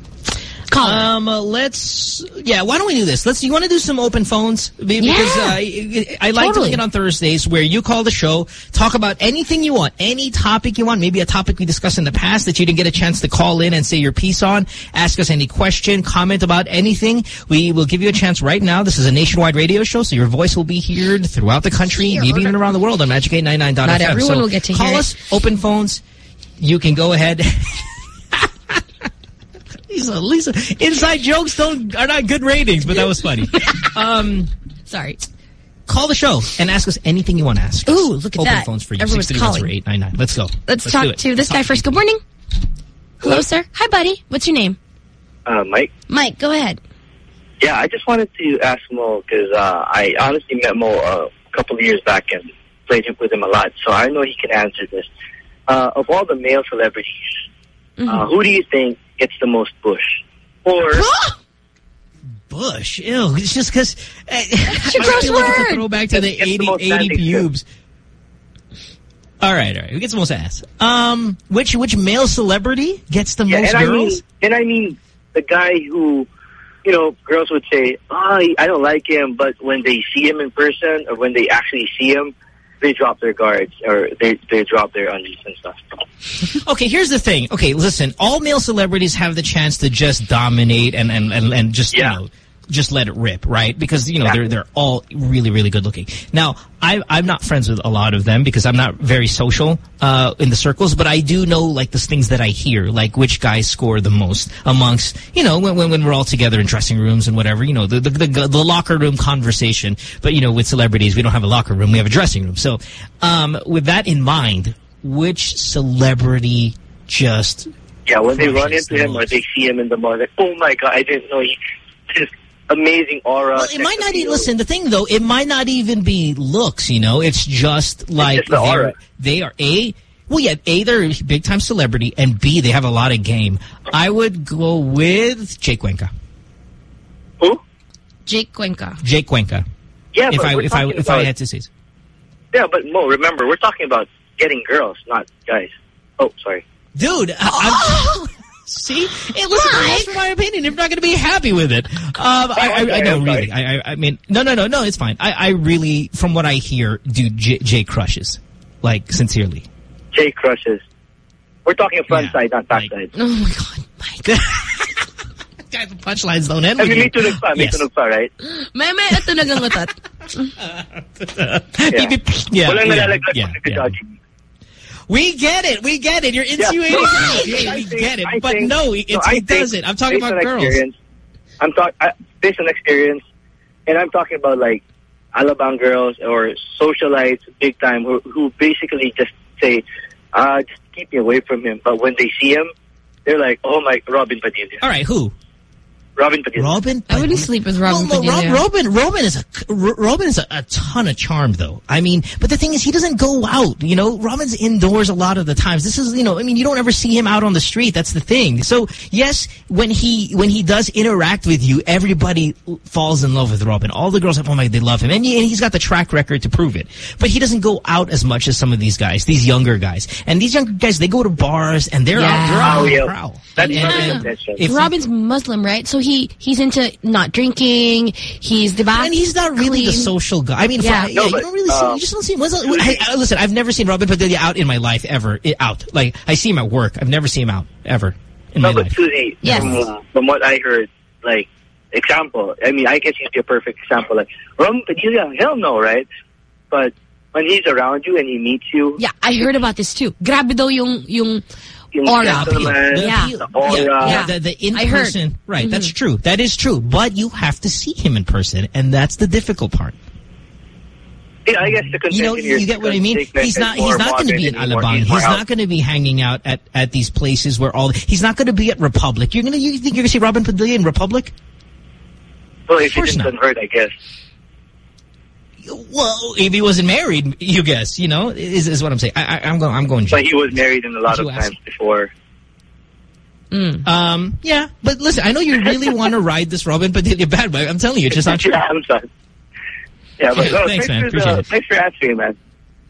Call Um, uh, let's, yeah, why don't we do this? Let's, you want to do some open phones? Be- Because uh, I, I like Totally. doing it on Thursdays where you call the show, talk about anything you want, any topic you want, maybe a topic we discussed in the past that you didn't get a chance to call in and say your piece on, ask us any question, comment about anything. We will give you a chance right now. This is a nationwide radio show, so your voice will be heard throughout the country, maybe even around the world on Magic899.fm. Not everyone so will get to call hear us, open phones. You can go ahead. Lisa, Lisa, inside jokes don't are not good ratings, but that was funny. Um, Sorry. call the show and ask us anything you want to ask. Ooh, look at Open that. phones for you. Everyone's calling. eight nine nine. Let's go. Let's, do talk to this guy first. Good morning. Hello, sir. Hi, buddy. What's your name? Uh, Mike? Mike, go ahead. Yeah, I just wanted to ask Mo because uh, I honestly met Mo uh, a couple of years back and played with him a lot, so I know he can answer this. Uh, of all the male celebrities, Mm-hmm. uh, who do you think gets the most bush? Or Bush. Ew. It's just because I a gross feel like it's a throwback to the It's the 80, most 80 standing pubes. All right, all right. Who gets the most ass? Um, which which male celebrity gets the yeah, most and I mean, girls? and I mean the guy who, you know, girls would say, "Oh, I don't like him," but when they see him in person or when they actually see him, they drop their guards or they they drop their undies and stuff. Okay, here's the thing. Okay, listen, all male celebrities have the chance to just dominate and and and, and just you know just let it rip, right? Because you know they're they're all really really good looking. Now, I I'm not friends with a lot of them because I'm not very social uh, in the circles, but I do know like the things that I hear, like which guys score the most amongst you know when when, when we're all together in dressing rooms and whatever. You know the the, the the locker room conversation. But you know with celebrities, we don't have a locker room, we have a dressing room. So um, with that in mind, which celebrity just Yeah, when they run into him or they see him in the mall, like, oh my god, I didn't know he this amazing aura. Well, it might not even listen. The thing though, it might not even be looks. You know, it's just like just the they're- aura. they are a. Well, yeah, a they're a big time celebrity, and b they have a lot of game. I would go with Jake Cuenca. Who? Jake Cuenca. Jake Cuenca. Yeah, if but I we're if I talking if I had to say. so. Yeah, but Mo, remember, we're talking about getting girls, not guys. Oh, sorry. Dude, I, I'm, see? Hey, listen, that's for my opinion. If you're not going to be happy with it. Um, I, I, I okay, know, really. I, I, I mean, no, no, no, no, it's fine. I, I really, from what I hear, dude, J, Jay crushes. Like, sincerely. Jay crushes. We're talking front side, not back side. Oh my God. Guys, the punchlines don't end I with mean, you. may tunog pa, may Yes. tunog pa, right? May may ito nagangutat. Yeah. Yeah, Walang yeah, nalalaglag yeah, pag nagja-jogging. We get it. We get it. You're insinuating. Yeah, we think- get it. I but think- no, it, no, I it think doesn't. I'm talking about girls. Experience, I'm talking based on experience, and I'm talking about like Alabang girls or socialites, big time, who, who basically just say, uh, just keep me away from him. But when they see him, they're like, oh my, Robin Padilla. All right, who? Robin Padilla. Robin? I wouldn't sleep with Robin Well, no, Padilla. Rob, Robin, Robin is a R- Robin is a, a ton of charm, though. I mean, but the thing is, he doesn't go out. You know, Robin's indoors a lot of the times. This is, you know, I mean, you don't ever see him out on the street. That's the thing. So, yes, when he when he does interact with you, everybody falls in love with Robin. All the girls, oh my, they love him, and, he, and he's got the track record to prove it. But he doesn't go out as much as some of these guys, these younger guys. And these younger guys, they go to bars and they're out, they're out Oh, yeah. That's And- another and contention. if- Robin's Muslim, right? So he he's into not drinking. He's the And he's not really the social guy. I mean, Yeah. yeah, yeah No, you don't really see. uh, You just don't see. Him. The- I, I, listen, I've never seen Robin Padilla out in my life ever. i- out like I see him at work. I've never seen him out ever in No, my but life. Susie, Yes. from, from what I heard, like, example, I mean, I guess he'd be a perfect example. Like, Robin Padilla, hell no, right? But when he's around you and he meets you, Yeah, I heard about this too. Grabe daw yung yung yung Aura. gentleman, The Yeah. appeal. the aura. Yeah, yeah, the, the in-person. Right, that's Mhm. true. That is true. But you have to see him in person, and that's the difficult part. Yeah, I guess the You know, you get what I mean? He's not. He's not going to be in and Alabang. he's more He's out. not going to be hanging out at at these places where all. He's not going to be at Republiq. You're gonna. You think you're going to see Robin Padilla in Republiq? Well, if he course didn't not. hurt, I guess. Well, if he wasn't married, you guess. You know, is is what I'm saying. I, I, I'm going. I'm going. But he was married in a lot of times before. Um. Yeah, but listen, I know you really want to ride this Robin Padilla bad, but I'm telling you, it's just not true. yeah, I'm sorry. Yeah, but Yeah, no, thanks, man. for the- Thanks for asking, man.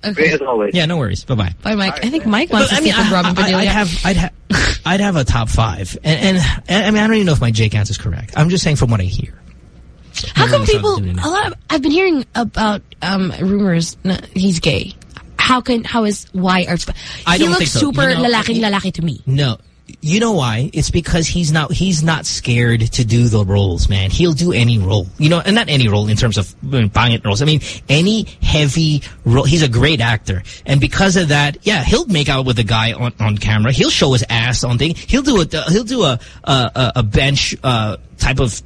Okay. Great as always. Yeah, no worries. Bye bye. Bye, Mike. I think Mike wants But, to I mean, sleep with Robin I, Padilla. would have, I'd have, I'd have a top five, and, and I mean, I don't even know if my Jake answer is correct. I'm just saying from what I hear. How come people? something in it. A lot of I've been hearing about um rumors he's gay. How can how is why are I he looks so. super You know, lalaking lalaki to me. No. You know why? It's because he's not he's not scared to do the roles, man. He'll do any role. You know, and not any role in terms of pangit roles. I mean, any heavy role. He's a great actor. And because of that, yeah, he'll make out with a guy on, on camera. He'll show his ass on thing. He'll do a he'll do a a, a- a bench uh, type of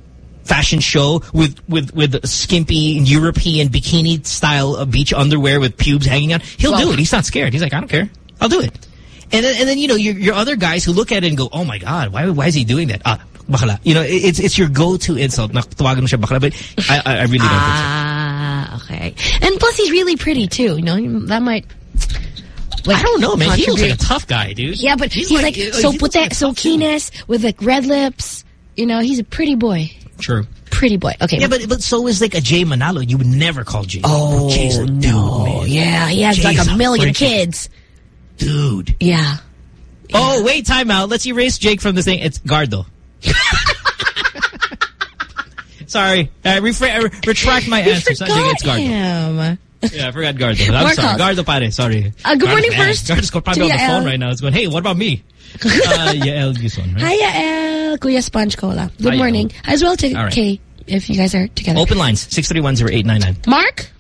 fashion show with with with skimpy European bikini style uh, beach underwear with pubes hanging out. He'll do it. He's not scared. He's like, I don't care. I'll do it. And then, and then you know, your, your other guys who look at it and go, oh my God, why, why is he doing that? Ah, bakla. You know, it- it's, it's your go-to insult. Siya bakla, but I, I, really don't think so. Ah, okay. And plus, he's really pretty too. You know, that might. Like, I don't know, man. He looks like a tough guy, dude. Yeah, but he's, like, uh, so put like that so keenness with like red lips. You know, he's a pretty boy. True. Pretty boy. Okay. Yeah, but but so is like a Jay Manalo. You would never call Jay. Oh, Jay's a dude, man. yeah, he has like Jay's a million kids. Dude. Yeah. Oh, wait, time out. Let's erase Jake from the thing. It's Gardo. Sorry. I refra- I retract my answer. It's Jake, it's Forgot Gardo. him. Yeah, I forgot Gardo. I'm More sorry. calls. Gardo pare. Sorry. Uh, good Gardo, morning man. first Gardo's probably on the phone right now. It's going, hey, what about me? Uh, Yael Yuson, right? Hi, Yael. Kuya Sponge Cola. Good Hi, morning. As well to All right. Kay, if you guys are together. Open lines, 6310899. Mark?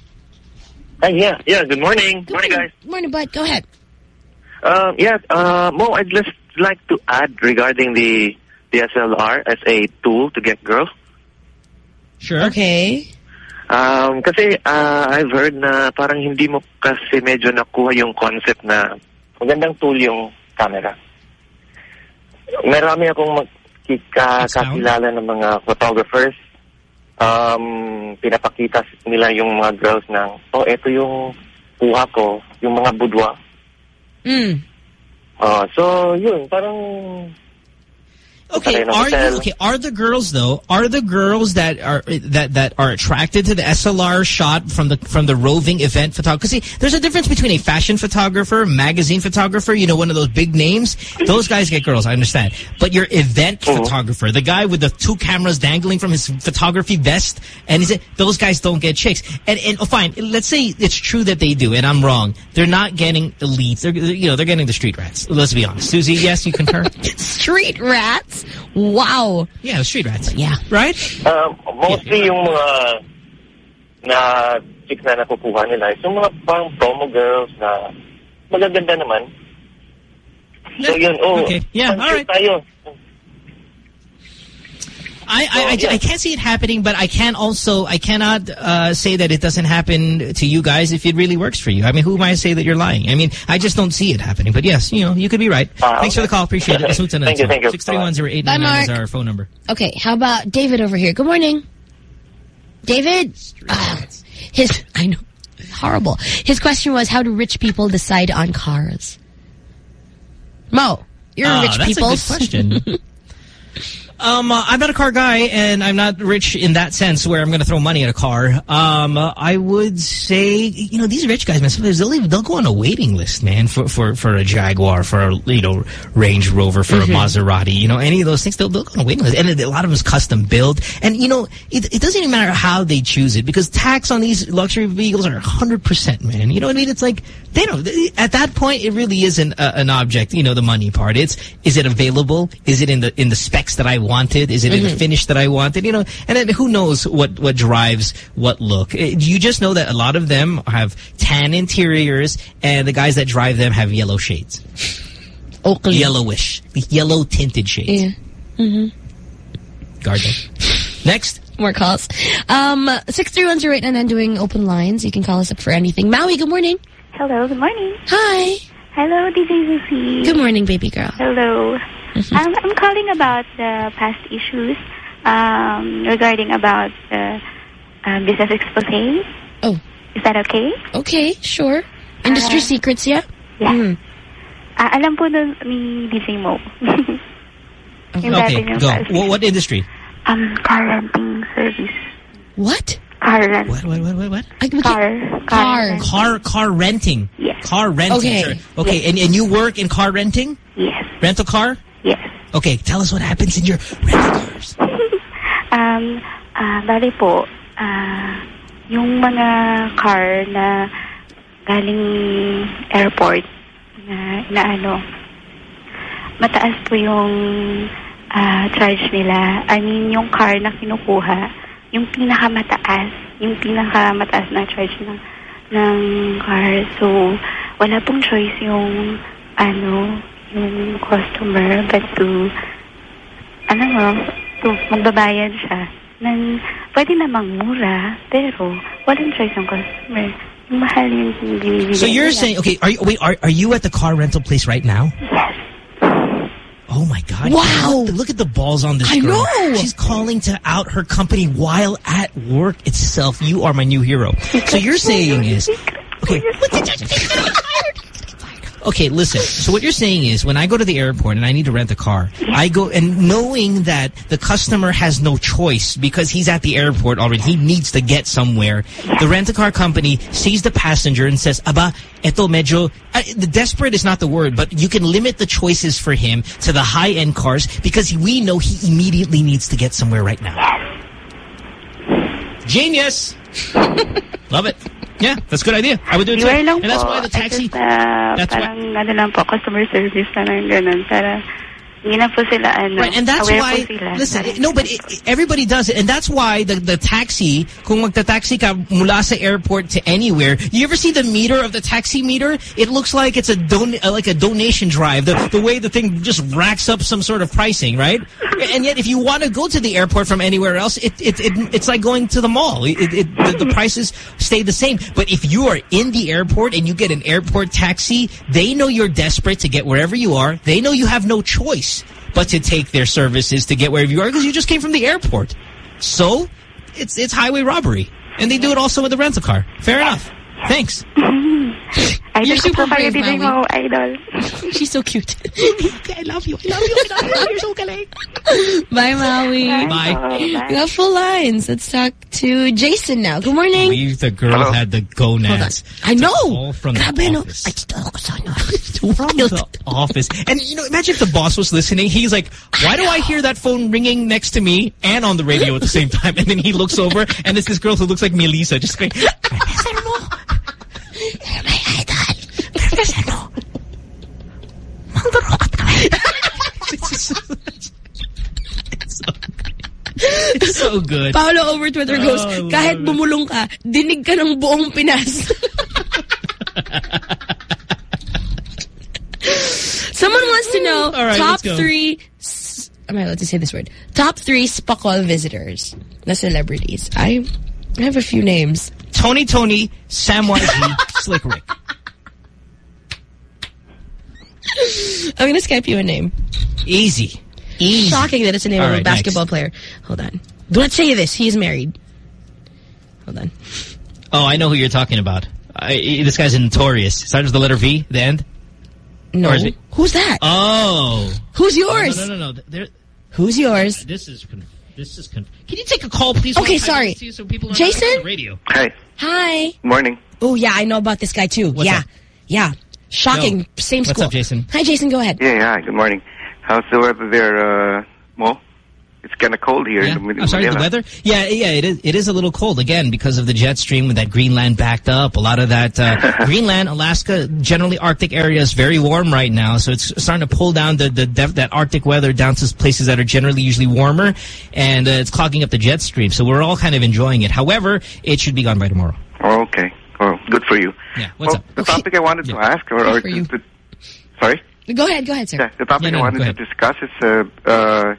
Hey, yeah, yeah. Good morning. Good morning, guys. Morning, bud. Go ahead. Um, yeah, uh, Mo, I'd just like to add regarding the DSLR as a tool to get girls. Sure. Okay. Um, kasi uh, I've heard na parang hindi mo kasi medyo nakuha yung concept na magandang tool yung camera. Marami akong magkakakilala ng mga photographers. Um, pinapakita nila yung mga girls ng, oh, eto yung kuha ko, yung mga budwa. Mm. Uh, so, yun, parang... Okay, are hotel. you okay? Are the girls though? Are the girls that are that that are attracted to the SLR shot from the from the roving event photography? See, there's a difference between a fashion photographer, magazine photographer. You know, one of those big names. Those guys get girls. I understand. But your event photographer, the guy with the two cameras dangling from his photography vest, and is it those guys don't get chicks? And and oh, fine, let's say it's true that they do, and I'm wrong. They're not getting elites. They're you know they're getting the street rats. Let's be honest. Susie, yes, you concur. Street rats? Wow. Yeah, the street rats. Yeah. Right? Um, mostly yung mga na chicks na nakukuha nila is yung mga parang promo girls na magaganda naman. So yun, oh, Okay. Yeah, all right. tayo. I, I, I, I can't see it happening, but I can also, I cannot uh, say that it doesn't happen to you guys if it really works for you. I mean, who am I to say that you're lying? I mean, I just don't see it happening. But yes, you know, you could be right. Ah, Thanks for the call. Appreciate it. Let's the Thank you, one. thank you. 631-0899 is our phone number. Okay, how about David over here? Good morning. David? Ah, his, I know, horrible. His question was, how do rich people decide on cars? Mo, you're a rich that's people. a good question. Um, uh, I'm not a car guy, and I'm not rich in that sense where I'm going to throw money at a car. Um, uh, I would say, you know, these rich guys, man, sometimes they'll, even, they'll go on a waiting list, man, for, for, for a Jaguar, for a, you know, Range Rover, for Mm-hmm. a Maserati, you know, any of those things, they'll, they'll go on a waiting list. And a lot of them is custom built. And, you know, it, it doesn't even matter how they choose it because tax on these luxury vehicles are 100%, man. You know what I mean? It's like, they don't, at that point, it really isn't a, an object, you know, the money part. It's, is it available? Is it in the, in the specs that I wanted? Is it in the finish that I wanted? You know, and then who knows what, what drives what look. Eh, You just know that a lot of them have tan interiors and the guys that drive them have yellow shades. Oakley. Yellowish. Yellow tinted shades. Yeah. Mm-hmm. Garden. Next. More calls. Um, 63108 and then doing open lines. You can call us up for anything. Maui, good morning. Hello, good morning. Hi. Hello, DJ Lucy. Good morning, baby girl. Hello. Mm-hmm. Um, I'm calling about the past issues um, regarding about the uh, business expose. Oh. Is that okay? Okay, sure. Industry Uh, secrets, yeah? Yeah. Mhm. Ah, alam po nun ni DJ Mo. Yung Okay, go. past- What, what industry? Um, car renting service. What? Car rent. What, what, what, what, what? Car. Car. Car, car renting. Yes. Car renting. Okay. sure. Okay, and, and you work in car renting? Yes. Rental car? Yes. Okay, tell us what happens in your rental cars. Um, ah, bali po, ah, yung mga car na galing airport na, na ano, mataas po yung ah, charge nila. I mean, yung car na kinukuha, yung pinakamataas, yung pinakamataas na charge ng, ng car. So, wala pong choice yung, ano, yung customer but to, ano mo, to, magbabayad siya ng, pwede namang mura, pero walang choice ng customer. Mahal yung binibigay So you're nila. saying, okay, are you, wait, are, are you at the car rental place right now? Yes. Oh my God. Wow. Look, look at the balls on this I girl. know. She's calling to out her company while at work itself. You are my new hero. So you're saying is, okay, okay, listen. So what you're saying is when I go to the airport and I need to rent a car, I go and knowing that the customer has no choice because he's at the airport already, he needs to get somewhere. The rent-a-car company sees the passenger and says, Aba, eto medyo, uh, the desperate is not the word, but you can limit the choices for him to the high-end cars because we know he immediately needs to get somewhere right now. Genius! Love it. Yeah, that's a good idea. I would do it too. And that's why the taxi... just, uh, that's why- ano lang po, customer service na lang ganun. Para hindi po sila ano, Right, and that's why, listen, no, but it, it- everybody does it. And that's why the, the taxi, kung magta-taxi ka mula sa airport to anywhere, you ever see the meter of the taxi meter? It looks like it's a don uh, like a donation drive. The, the way the thing just racks up some sort of pricing, right? And yet if you want to go to the airport from anywhere else, it, it, it it's like going to the mall. It, it, the, the prices stay the same. But if you are in the airport and you get an airport taxi, they know you're desperate to get wherever you are. They know you have no choice but to take their services to get wherever you are because you just came from the airport. So it's it's highway robbery. And they do it also with the rental car. Fair enough. Thanks. Idol You're ko super po kayo, brave, DJ Maui. Mo, idol. She's so cute. I love you. I love you. I love you. You're so galing. Bye, Maui. Bye. We got full lines. Let's talk to Jason now. Good morning. We, the girl had the gonads. I know. All from the Grabe, no? office. from the office. And, you know, imagine if the boss was listening. He's like, why do I hear that phone ringing next to me and on the radio at the same time? And then he looks over, and it's this girl who looks like Melissa, just going, Professor Mo. You're my idol. Professor Mo. Mandarokot It's so good. Paolo over Twitter Oh, goes, love kahit it. bumulong ka, dinig ka ng buong Pinas. Someone wants to know right, top three. Am I allowed to say this word? Top three Spakol visitors, the celebrities. I, I have a few names. Tony Tony, Sam YG, Slick Rick. I'm gonna Skype you a name. Easy. Easy. Shocking that it's a name All of a right, basketball player. Hold on. Do not say this. He is married. Hold on. Oh, I know who you're talking about. I, this guy's notorious. Starts with the letter V, the end? No. Or is it- Who's that? Oh. Who's yours? No, no, no. no. There, Who's yours? this is... Conf this is... Conf Can you take a call, please? Okay, sorry. to see So people Jason? the radio. Hi. Hi. Morning. Oh, yeah, I know about this guy too. What's yeah. up? Yeah. Shocking. No. Same What's school. up, Jason? Hi, Jason. Go ahead. Yeah, yeah. Good morning. How's the weather there, uh, Mo? It's kind of cold here Yeah. in the I'm sorry, the weather? Yeah, yeah, it is, it is a little cold, again, because of the jet stream with that Greenland backed up. A lot of that, uh, Greenland, Alaska, generally Arctic area is very warm right now, so it's starting to pull down the, the that Arctic weather down to places that are generally usually warmer, and uh, it's clogging up the jet stream, so we're all kind of enjoying it. However, it should be gone by tomorrow. Oh, okay. Oh, good for you. Yeah, what's well, up? The topic I wanted to ask, or, or sorry? Go ahead, go ahead, sir. Yeah, the topic I wanted to discuss is uh, uh,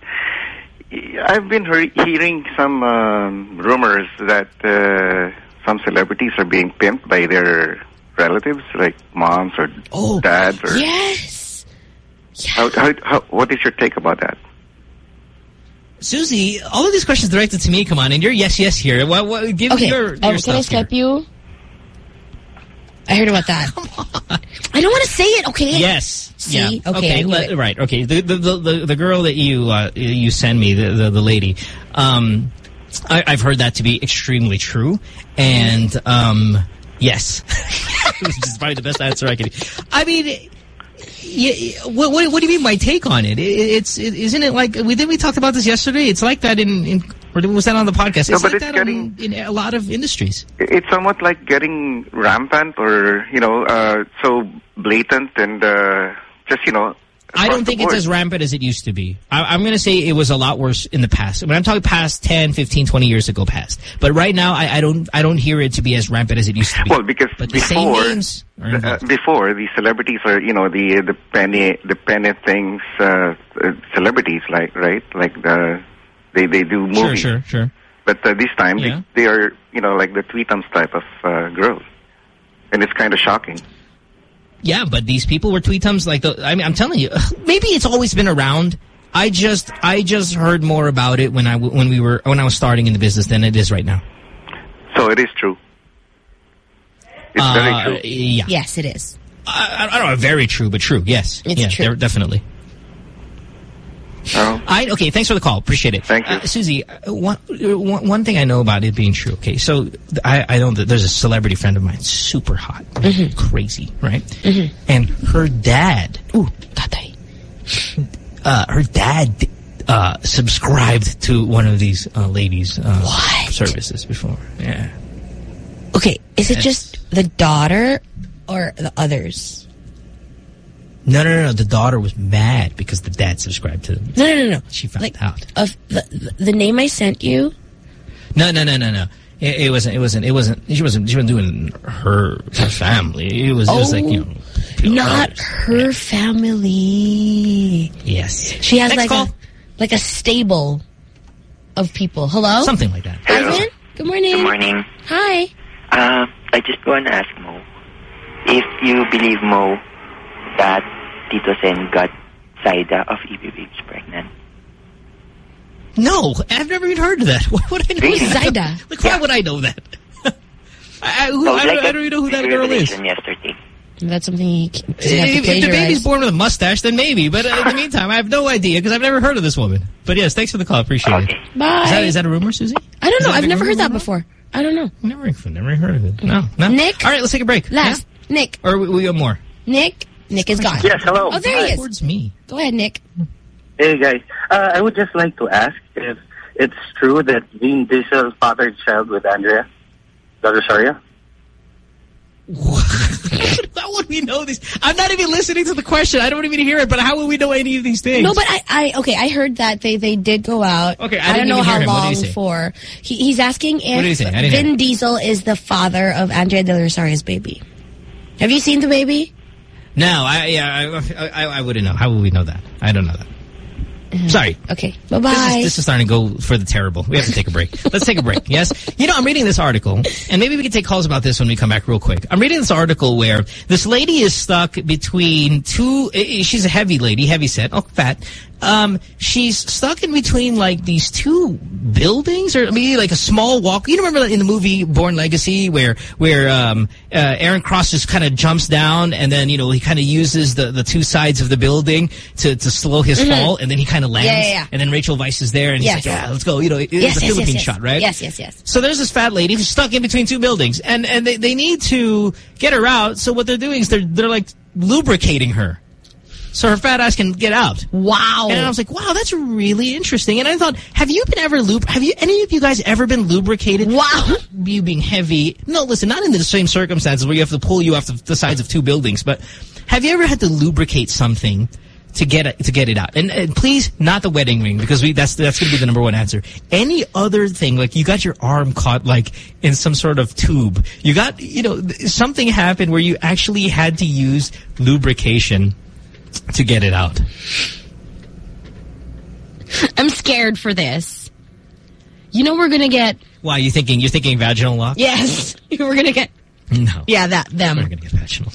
I've been he- hearing some um, rumors that uh, some celebrities are being pimped by their relatives, like moms or dads. Or Yes. how, how, how, what is your take about that? Susie, all of these questions directed to me. Come on, and you're yes, yes here. What, what, give Okay, me your, your um, can I stuff here. You? I heard about that. I don't want to say it, okay? Yes. See? Yeah. Okay, knew let- right. Okay. The, the the the girl that you uh, you send me, the the, the lady, um, I, I've heard that to be extremely true, and um, yes, which is probably the best answer I can. I mean. Yeah, what, what, what do you mean my take on it? it it's it, isn't it like we did we talked about this yesterday? It's like that in, in was that on the podcast? No, It's but like it's that on- in a lot of industries. It's somewhat like getting rampant or, you know, uh, so blatant and uh, just, you know, I don't think it's as rampant as it used to be. I, I'm going to say it was a lot worse in the past. When I'm talking past 10, 15, 20 years ago past. But right now, I, I don't I don't hear it to be as rampant as it used to be. Well, because but the same before, are uh, before the celebrities are, you know, the the penny the penny things uh, uh, celebrities like right, like the they they do movies. Sure, sure, sure. But uh, this time Yeah. they, they are, you know, like the tweetums type of uh, girls, and it's kind of shocking. Yeah, but these people were tweetums like the. I mean, I'm telling you, maybe it's always been around. I just I just heard more about it when I w- when we were when I was starting in the business than it is right now. So it is true. It's Uh, very true. Yeah. Yes, it is. I, I don't know, very true, but true. Yes, It's yeah, true. definitely. Oh. I okay. Thanks for the call. Appreciate it. Thank you, uh, Susie. uh, One, uh, one one thing I know about it being true. Okay, so I I know that there's a celebrity friend of mine, super hot, crazy, right? And her dad, ooh, tatay. Uh, her dad uh, subscribed to one of these uh, ladies' uh, services before. Yeah. Okay, is it Yes. just the daughter or the others? No, no, no, no. The daughter was mad because the dad subscribed to them. No, no, no, no. She found out. Of the, the the name I sent you. No, no, no, no, no. It, it wasn't. It wasn't. It wasn't. She wasn't. She wasn't doing her her family. It was just like you know. not her family. Yes. She has Next like call. a like a stable of people. Hello, Something like that. Ivan. Good morning. Good morning. Hi. Uh, I just want to ask Mo if you believe Mo that Tito Sen got Zaida of EB Babes pregnant. No, I've never even heard of that. What would I know? Really? that? Zaida? Like, why would I know that? I, I, who, I, like don't, don't even know who that big girl is. yesterday. That's something you can, doesn't If, if the baby's born with a mustache, then maybe. But uh, in the meantime, I have no idea because I've never heard of this woman. But yes, thanks for the call. Appreciate it. Bye. Is that, is that a rumor, Susie? I don't Is know. I've never heard that before. I don't know. Never, never heard of it. No, no. Nick. All right, let's take a break. Last. Nick. Or we, we got more. Nick. Nick is gone. Yes, hello. Oh, there he is. Towards me. Go ahead, Nick. Hey guys, uh, I would just like to ask if it's true that Vin Diesel fathered child with Andrea, Dr. Soria. How would we know this? I'm not even listening to the question. I don't even hear it. But how would we know any of these things? No, but I, I, okay, I heard that they, they did go out. Okay, I don't know how hear him. What did long he for. He, he's asking if What did he say? Vin hear. Diesel is the father of Andrea del Rosario's baby. Have you seen the baby? No, I yeah, I, I, I wouldn't know. How would we know that? I don't know that. Sorry. Okay. Bye bye. This is, this is starting to go for the terrible. We have to take a break. Let's take a break. Yes. You know, I'm reading this article, and maybe we can take calls about this when we come back real quick. I'm reading this article where this lady is stuck between two. eh, eh, She's a heavy lady, heavy set, oh fat. Um, she's stuck in between like these two buildings, or maybe like a small walk. You remember in the movie Bourne Legacy where where um, uh, Aaron Cross just kind of jumps down, and then you know he kind of uses the the two sides of the building to to slow his Mhm. fall, and then he kind of lands. Yeah, yeah. And then Rachel Weisz is there, and Yes. he's like, "Yeah, let's go." You know, it's yes, a yes, Philippine shot, right? Yes, yes, yes. So there's this fat lady who's stuck in between two buildings, and and they, they need to get her out. So what they're doing is they're they're like lubricating her, so her fat ass can get out. Wow. And I was like, wow, that's really interesting. And I thought, have you been ever lub? Have you any of you guys ever been lubricated? Wow. You being heavy? No, listen, not in the same circumstances where you have to pull you off the, the sides of two buildings, but have you ever had to lubricate something? To get it, to get it out, and, and please, not the wedding ring because we that's that's going to be the number one answer. Any other thing, like you got your arm caught like in some sort of tube, you got you know something happened where you actually had to use lubrication to get it out. I'm scared for this. You know we're gonna get Why you thinking? You're thinking vaginal lock? yes. we're gonna get No. yeah that them. We're gonna get vaginal.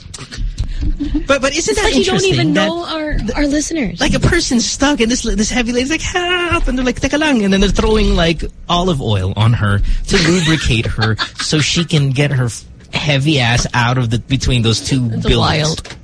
But but isn't It's that like you don't even know our our listeners. like a person stuck in this this heavy it's like help, and they're like teka lang, and then they're throwing like olive oil on her to lubricate her so she can get her heavy ass out of the between those two It's buildings. wild.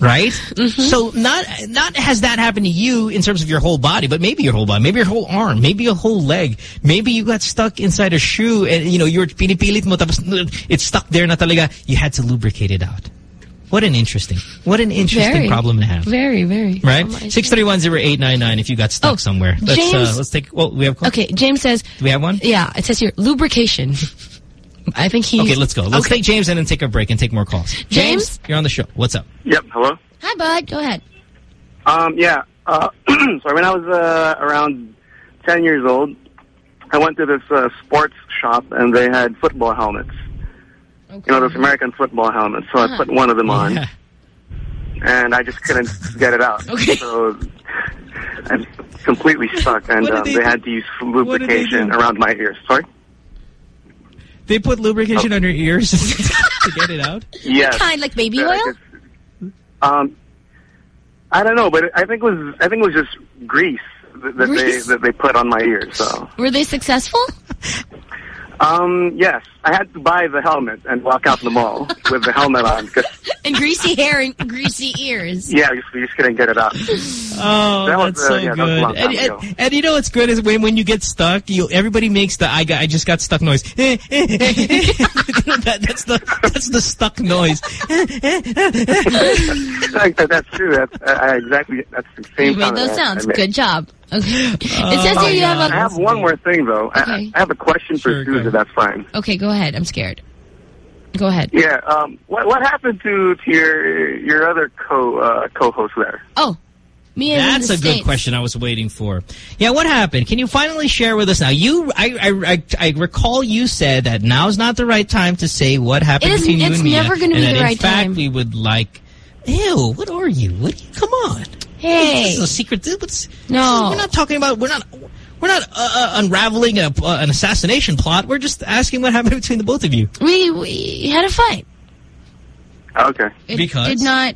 Right? Mm-hmm. So not not has that happened to you in terms of your whole body, but maybe your whole body, maybe your whole arm, maybe your whole leg, maybe you got stuck inside a shoe and you know you were pinipilit mo tapos it's stuck there na talaga. You had to lubricate it out. What an interesting, what an interesting Very. problem to have. Very, very. Right? Oh Six thirty one zero eight nine nine. if you got stuck Oh, somewhere. Let's, uh, let's take, well, we have, do Okay, James says we have one? yeah, it says here lubrication. I think he Okay, let's go. Let's take James in and take a break and take more calls. James? you're on the show. What's up? Yep. Hello. Hi bud, go ahead. Um, yeah. Uh, sorry. When I was uh, around ten years old, I went to this uh, sports shop and they had football helmets. Okay. You know those American football helmets. So I Uh-huh. put one of them on, Yeah. and I just couldn't get it out. Okay. So I'm completely stuck, and um, they they had to use lubrication around my ears. Sorry. They put lubrication on your ears to get it out? Yes. Kind like baby Yeah, oil? it's- Um, I don't know, but I think it was I think it was just grease that, that Grease? they that they put on my ears. So, Were they successful? um, yes, I had to buy the helmet and walk out the mall with the helmet on because and greasy hair and greasy ears. yeah, we just, we just couldn't get it off. Oh, That was, that's uh, so yeah, that was a good. long time and, and, and you know what's good is when when you get stuck, you everybody makes the I got I just got stuck noise. that, that's the that's the stuck noise. That- that's true. That's uh, exactly that's the same. You made sound those I- I sounds. made. Good job. Okay. it Oh, says here you have I a have one more thing though. I- Okay. I, have a question for Susan. That's fine. Okay, go ahead. I'm scared. Go ahead. Yeah. Um. What What happened to to your your other co uh, co-host there? Oh, me and That's the a good question I was waiting for. Yeah, what happened? Can you finally share with us now? You, I, I, I, I recall you said that now's not the right time to say what happened It is- between you it's and Mia. never gonna and be that the in fact, time. we would like. Ew! What are you? What? Are you, come on. Hey. This is a secret. This- what's- No. we're not talking about. We're not. We're not uh, uh, unraveling a, uh, an assassination plot. We're just asking what happened between the both of you. We we had a fight. Okay. It Because? did not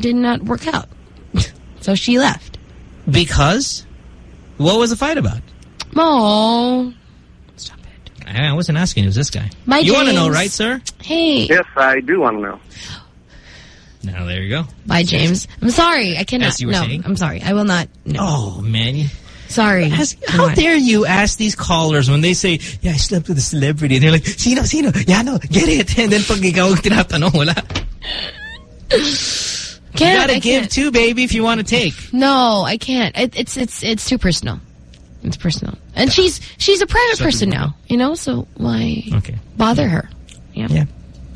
did not work out. so she left. Because what was the fight about? Oh, stop I I wasn't asking. It was this guy. My you want to know, right, sir? hey. Yes, I do want to know. Now there you go. Bye, James. I'm sorry. I cannot. As you were no, saying? I'm sorry. I will not. No. Oh man. You- Sorry. How dare you ask these callers when they say, yeah, I slept with a celebrity. They're like, sino, sino? Yeah, no, get it. And then pag ikaw tinatanong, wala. you Can't, gotta I give can't. too, baby, if you want to take. No, I can't. It, it's it's it's too personal. It's personal, and she's she's a private So person now. You know, so why Okay. bother her? Yeah. Yeah.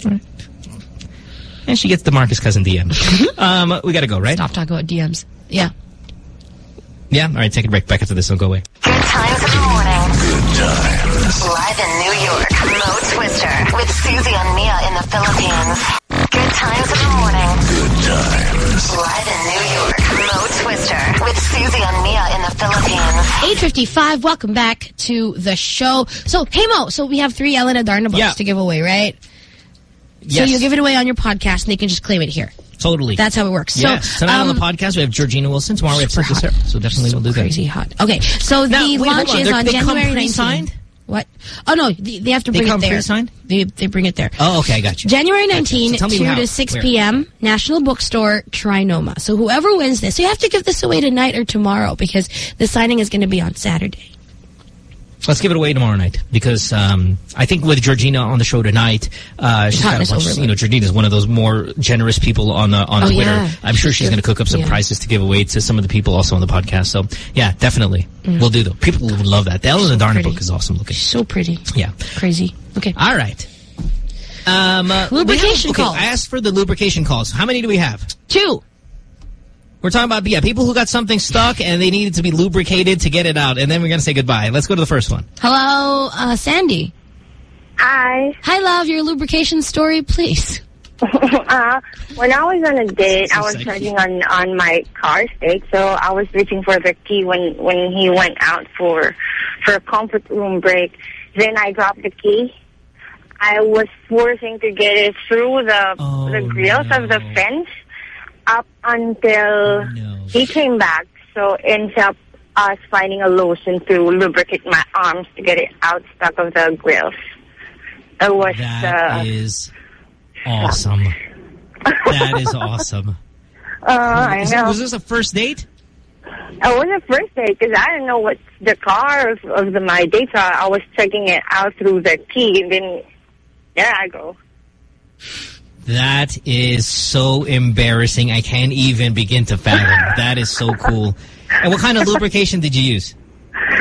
All right. And she gets the Marcus cousin DM. um, we gotta go, right? Stop talking about DMs. Yeah. Yeah. All right, take a break. Back after this. Don't go away. Good times in the morning. Good times. Live in New York, Mo Twister with Susie and Mia in the Philippines. Good times in the morning. Good times. Live in New York, Mo Twister with Susie and Mia in the Philippines. 8.55, welcome back to the show. So, hey Mo, so we have three Elena Darna books Yeah. to give away, right? Yes. So you give it away on your podcast and they can just claim it here. Totally. That's how it works. yes. So, Tonight on um, the podcast, we have Georgina Wilson. Tomorrow we have super Cynthia hot. Sarah. So definitely we'll do that. Crazy hot. Okay, so Now, the wait, launch on. is They're- on they January 19th. pre-signed? What? Oh no, they, they have to They bring come it there. pre-signed? They they bring it there. Oh, okay, I got you. January Gotcha. 19, So 2 how. to 6 Where? p.m., National Bookstore, Trinoma. So whoever wins this, so you have to give this away tonight or tomorrow because the signing is going to be on Saturday. Let's give it away tomorrow night because um, I think with Georgina on the show tonight, uh, she's got a bunch. You know, Georgina's one of those more generous people on uh, on Oh, Twitter. yeah. I'm sure she's going to cook up some Yeah. prizes to give away to some of the people also on the podcast. So yeah, definitely Mm. we'll do though. People will love that. The Ellen and Darna book is awesome looking. So pretty. Yeah. Crazy. Okay. All right. Um, uh, Lubrication have- okay, calls. I asked for the lubrication calls. How many do we have? Two. We're talking about yeah, people who got something stuck and they needed to be lubricated to get it out, and then we're gonna say goodbye. Let's go to the first one. Hello, uh, Sandy. Hi. Hi, love. Your lubrication story, please. uh, when I was on a date, I was Sexy. charging on on my car state, so I was reaching for the key when when he went out for for a comfort room break. Then I dropped the key. I was forcing to get it through the the grills of the fence up until he came back. So ends up us finding a lotion to lubricate my arms to get it out stuck of the grills. It was That uh, is awesome. that is awesome. uh, I know. Was this a first date? It was a first date because I didn't know what the car of, of the, my date car. I was checking it out through the key, and then there I go. That is so embarrassing. I can't even begin to fathom. that is so cool. And what kind of lubrication did you use?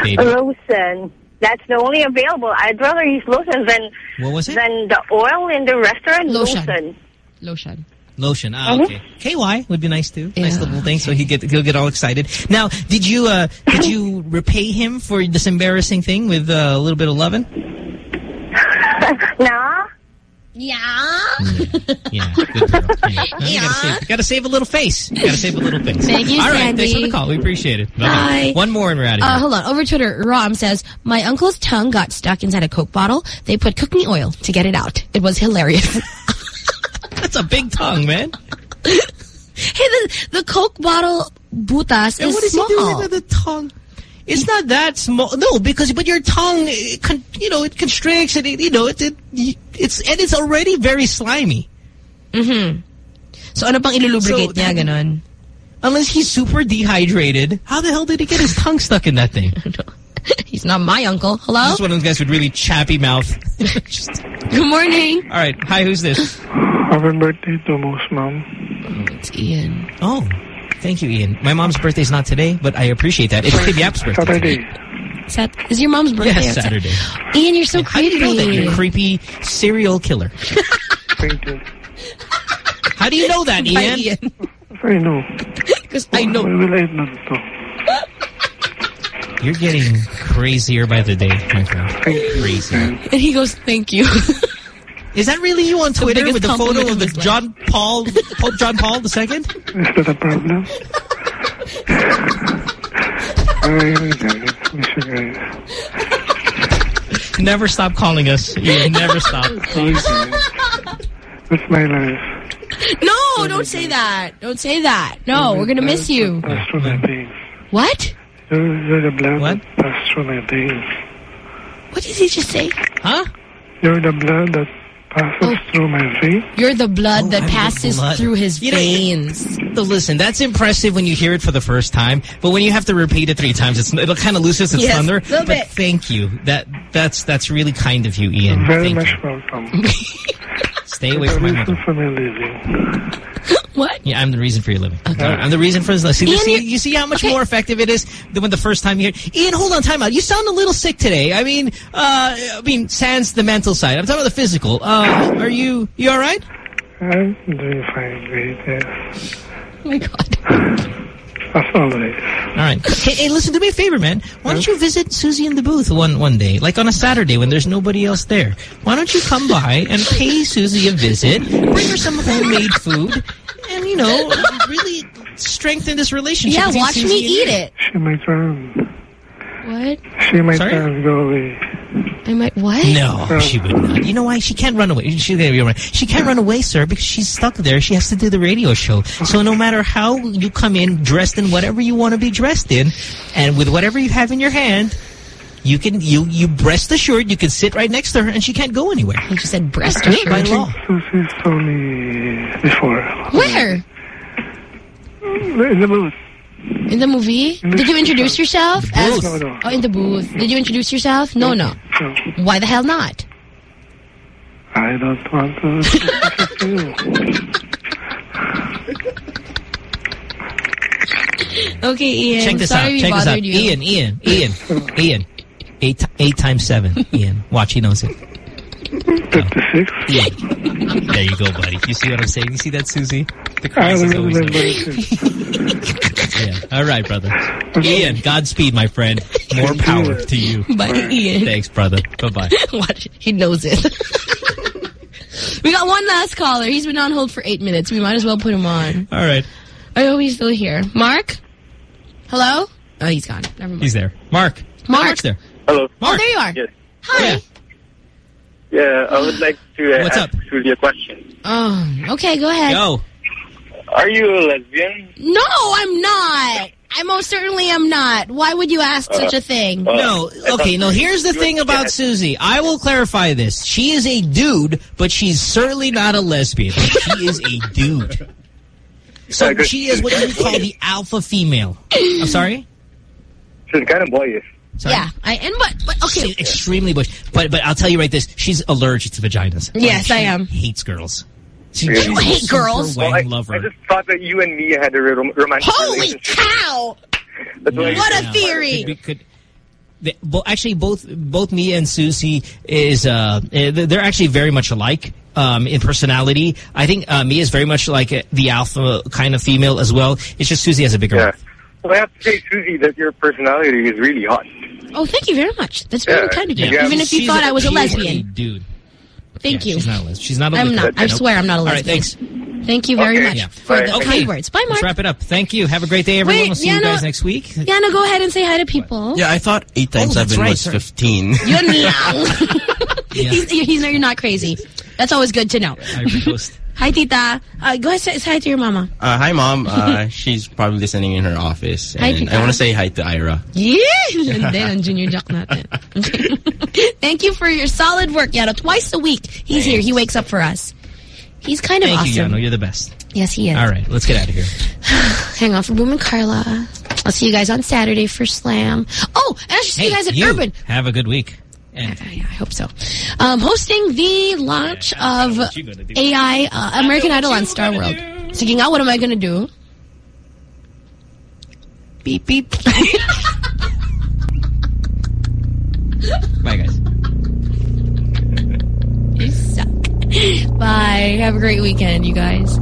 Baby? Lotion. That's the only available. I'd rather use lotion than What was it? than the oil in the restaurant. Lotion. Lotion. Lotion. Lotion. Ah, Mhm. okay. KY would be nice too. Nice little thing. So he get he'll get all excited. Now, did you uh did you repay him for this embarrassing thing with uh, a little bit of loving? nah. Yeah. Yeah, good girl. Yeah. No, gotta save, gotta save a little face. You gotta save a little face. Thank you, All right, Sandy. thanks for the call. We appreciate it. Bye-bye. Bye. One more and we're out of here. Uh, hold on. Over Twitter, Rom says, my uncle's tongue got stuck inside a Coke bottle. They put cooking oil to get it out. It was hilarious. That's a big tongue, man. hey, the, the Coke bottle butas And is what is small. he doing with the tongue? It's not that small. No, because but your tongue, it con, you know, it constricts and it, you know, it, it it's and it's already very slimy. Mm-hmm. So ano pang ilulubricate So, niya, ganon? Unless he's super dehydrated, how the hell did he get his tongue stuck in that thing? He's not my uncle. Hello? This is one of those guys with really chappy mouth. Good morning. All right, hi, who's this? Happy birthday to Mo's Mom. It's Ian. Oh, thank you, Ian. My mom's birthday's not today, but I appreciate that. It's Kid Yap's birthday. Saturday. Sat is your mom's birthday? Yes, outside? Saturday. Ian, you're so creepy. How do you know that? You're creepy serial killer. Thank you. How do you know that, Ian? Ian. I know. Because I know. Will I not to? You're getting crazier by the day, my friend. Crazy. And he goes, thank you. Is that really you on Twitter biggest with the photo of of the. John Paul, Pope John Paul II? Is that a problem? Never stop calling us. Ian, never stop. Sorry. That's my life. no, don't say that. Don't say that. No, we're going to miss you. Pass through my veins. What? You're, you're the blood that pass through my veins. What did he just say? Huh? You're the blood that passes oh. through my veins. You're the blood oh, that I'm passes blood. through his You know, veins. So listen, that's impressive when you hear it for the first time, but when you have to repeat it three times, it's, it'll kind of loses its Yes, thunder. little But bit. thank you. That that's that's really kind of you, Ian. Very thank much you. welcome. Stay away from my mother. for my living. What? Yeah, I'm the reason for your living. I'm the reason for this. See, Ian, see, you're- see how much okay. more effective it is than when the first time you hear. Ian, hold on, time out. You sound a little sick today. I mean, uh, I mean, sans the mental side. I'm talking about the physical. Uh, are you you all right? I'm doing fine, great. Yes. Oh my God. As always. All right. Hey, hey, listen, do me a favor, man. Why don't you visit Susie in the booth one one day, like on a Saturday when there's nobody else there? Why don't you come by and pay Susie a visit, bring her some homemade food, and you know, really strengthen this relationship. Yeah, watch Susie me eat it. She might run. What? She might Sorry? run, go away. I might, what? No, oh. she would not. You know why? She can't run away. She's gonna be all right. She can't run away, sir, because she's stuck there. She has to do the radio show. So no matter how you come in dressed in whatever you want to be dressed in, and with whatever you have in your hand, you can you you rest assured you can sit right next to her, and she can't go anywhere. You just said breast Yeah, by assured. law. Susie's told me before. Where? In the booth. In the movie? Did you introduce yourself? as- No, no. Oh, in the booth. Did you introduce yourself? No, no. No. Why the hell not? I don't want to Okay, Ian. Check this Sorry out. we Check this out. you. Ian, Ian, Ian, Ian. Eight eight times seven. Ian, watch. He knows it. Fifty-six. Ian. There you go, buddy. You see what I'm saying? You see that, Susie? The I is always remember there. Yeah. All right, brother. Ian, Godspeed, my friend. More power to you. Bye, Ian. Thanks, brother. Bye-bye. Watch. He knows it. We got one last caller. He's been on hold for eight minutes. We might as well put him on. All right. I hope he's still here. Mark? Hello? Oh, he's gone. Never mind. He's there. Mark. Mark. Mark's there. Hello. Oh, there you are. Yes. Hi. Oh, yeah, I would like to uh, What's ask Susie a question. Oh, okay, go ahead. Go. Are you a lesbian? No, I'm not. I most certainly am not. Why would you ask Uh, such a thing? No, okay, no, here's the thing about Susie. I will clarify this. She is a dude, but she's certainly not a lesbian. She is a dude. So she is what you would call the alpha female. I'm sorry? She's kind of boyish. Sorry? Yeah, I and but but okay. She's extremely bush. But but I'll tell you right this, she's allergic to vaginas. Yes, She I am. hates girls. She, Really? You hate girls? wang Well, I, lover. I just thought that you and me had a rom romantic Holy relationship. cow! That's why What a Yeah. theory! Could be- could- they- bo- actually, both both me and Susie is uh, eh, they're actually very much alike um, in personality. I think uh, me is very much like uh, the alpha kind of female as well. It's just Susie has a bigger. Yeah. mouth. Well, I have to say, Susie, that your personality is really hot. Oh, thank you very much. That's very Yeah. kind of you. Yeah. Even if you She's thought I was a lesbian. dude. Thank Yeah, you. She's not a lesbian. She's not a I'm not. I Nope. swear I'm not a All right, lesbian. thanks. Thank you very Okay. much Yeah. for the Okay. kind words. Bye, Let's Mark. wrap it up. Thank you. Have a great day, everyone. Wait, we'll see Yana- you guys next week. Yana, go ahead and say hi to people. Yeah, I thought eight times Oh, that's seven right, was sir. 15. Yun lang. he's, he's, you're not crazy. That's always good to know. Ivory Coast. Hi, Tita. Uh, go ahead say, say hi to your mama. Uh, hi, Mom. Uh, she's probably listening in her office. Hi, And Tita. I want to say hi to Ira. Yeah! And then, Junior Jack natin. Okay. Thank you for your solid work, Yano. Twice a week, he's here. He wakes up for us. He's kind of Thank you, awesome. Yano. You're the best. Yes, he is. All right, let's get out of here. Hang on for Boom and Carla. I'll see you guys on Saturday for Slam. Oh, and I should see you guys at you Urban. have a good week. And Yeah, I hope so. Um, hosting the launch of AI uh, American Idol on Star World. Sige out, what am I gonna do? Beep, beep. bye, guys. you suck. Bye. Have a great weekend, you guys.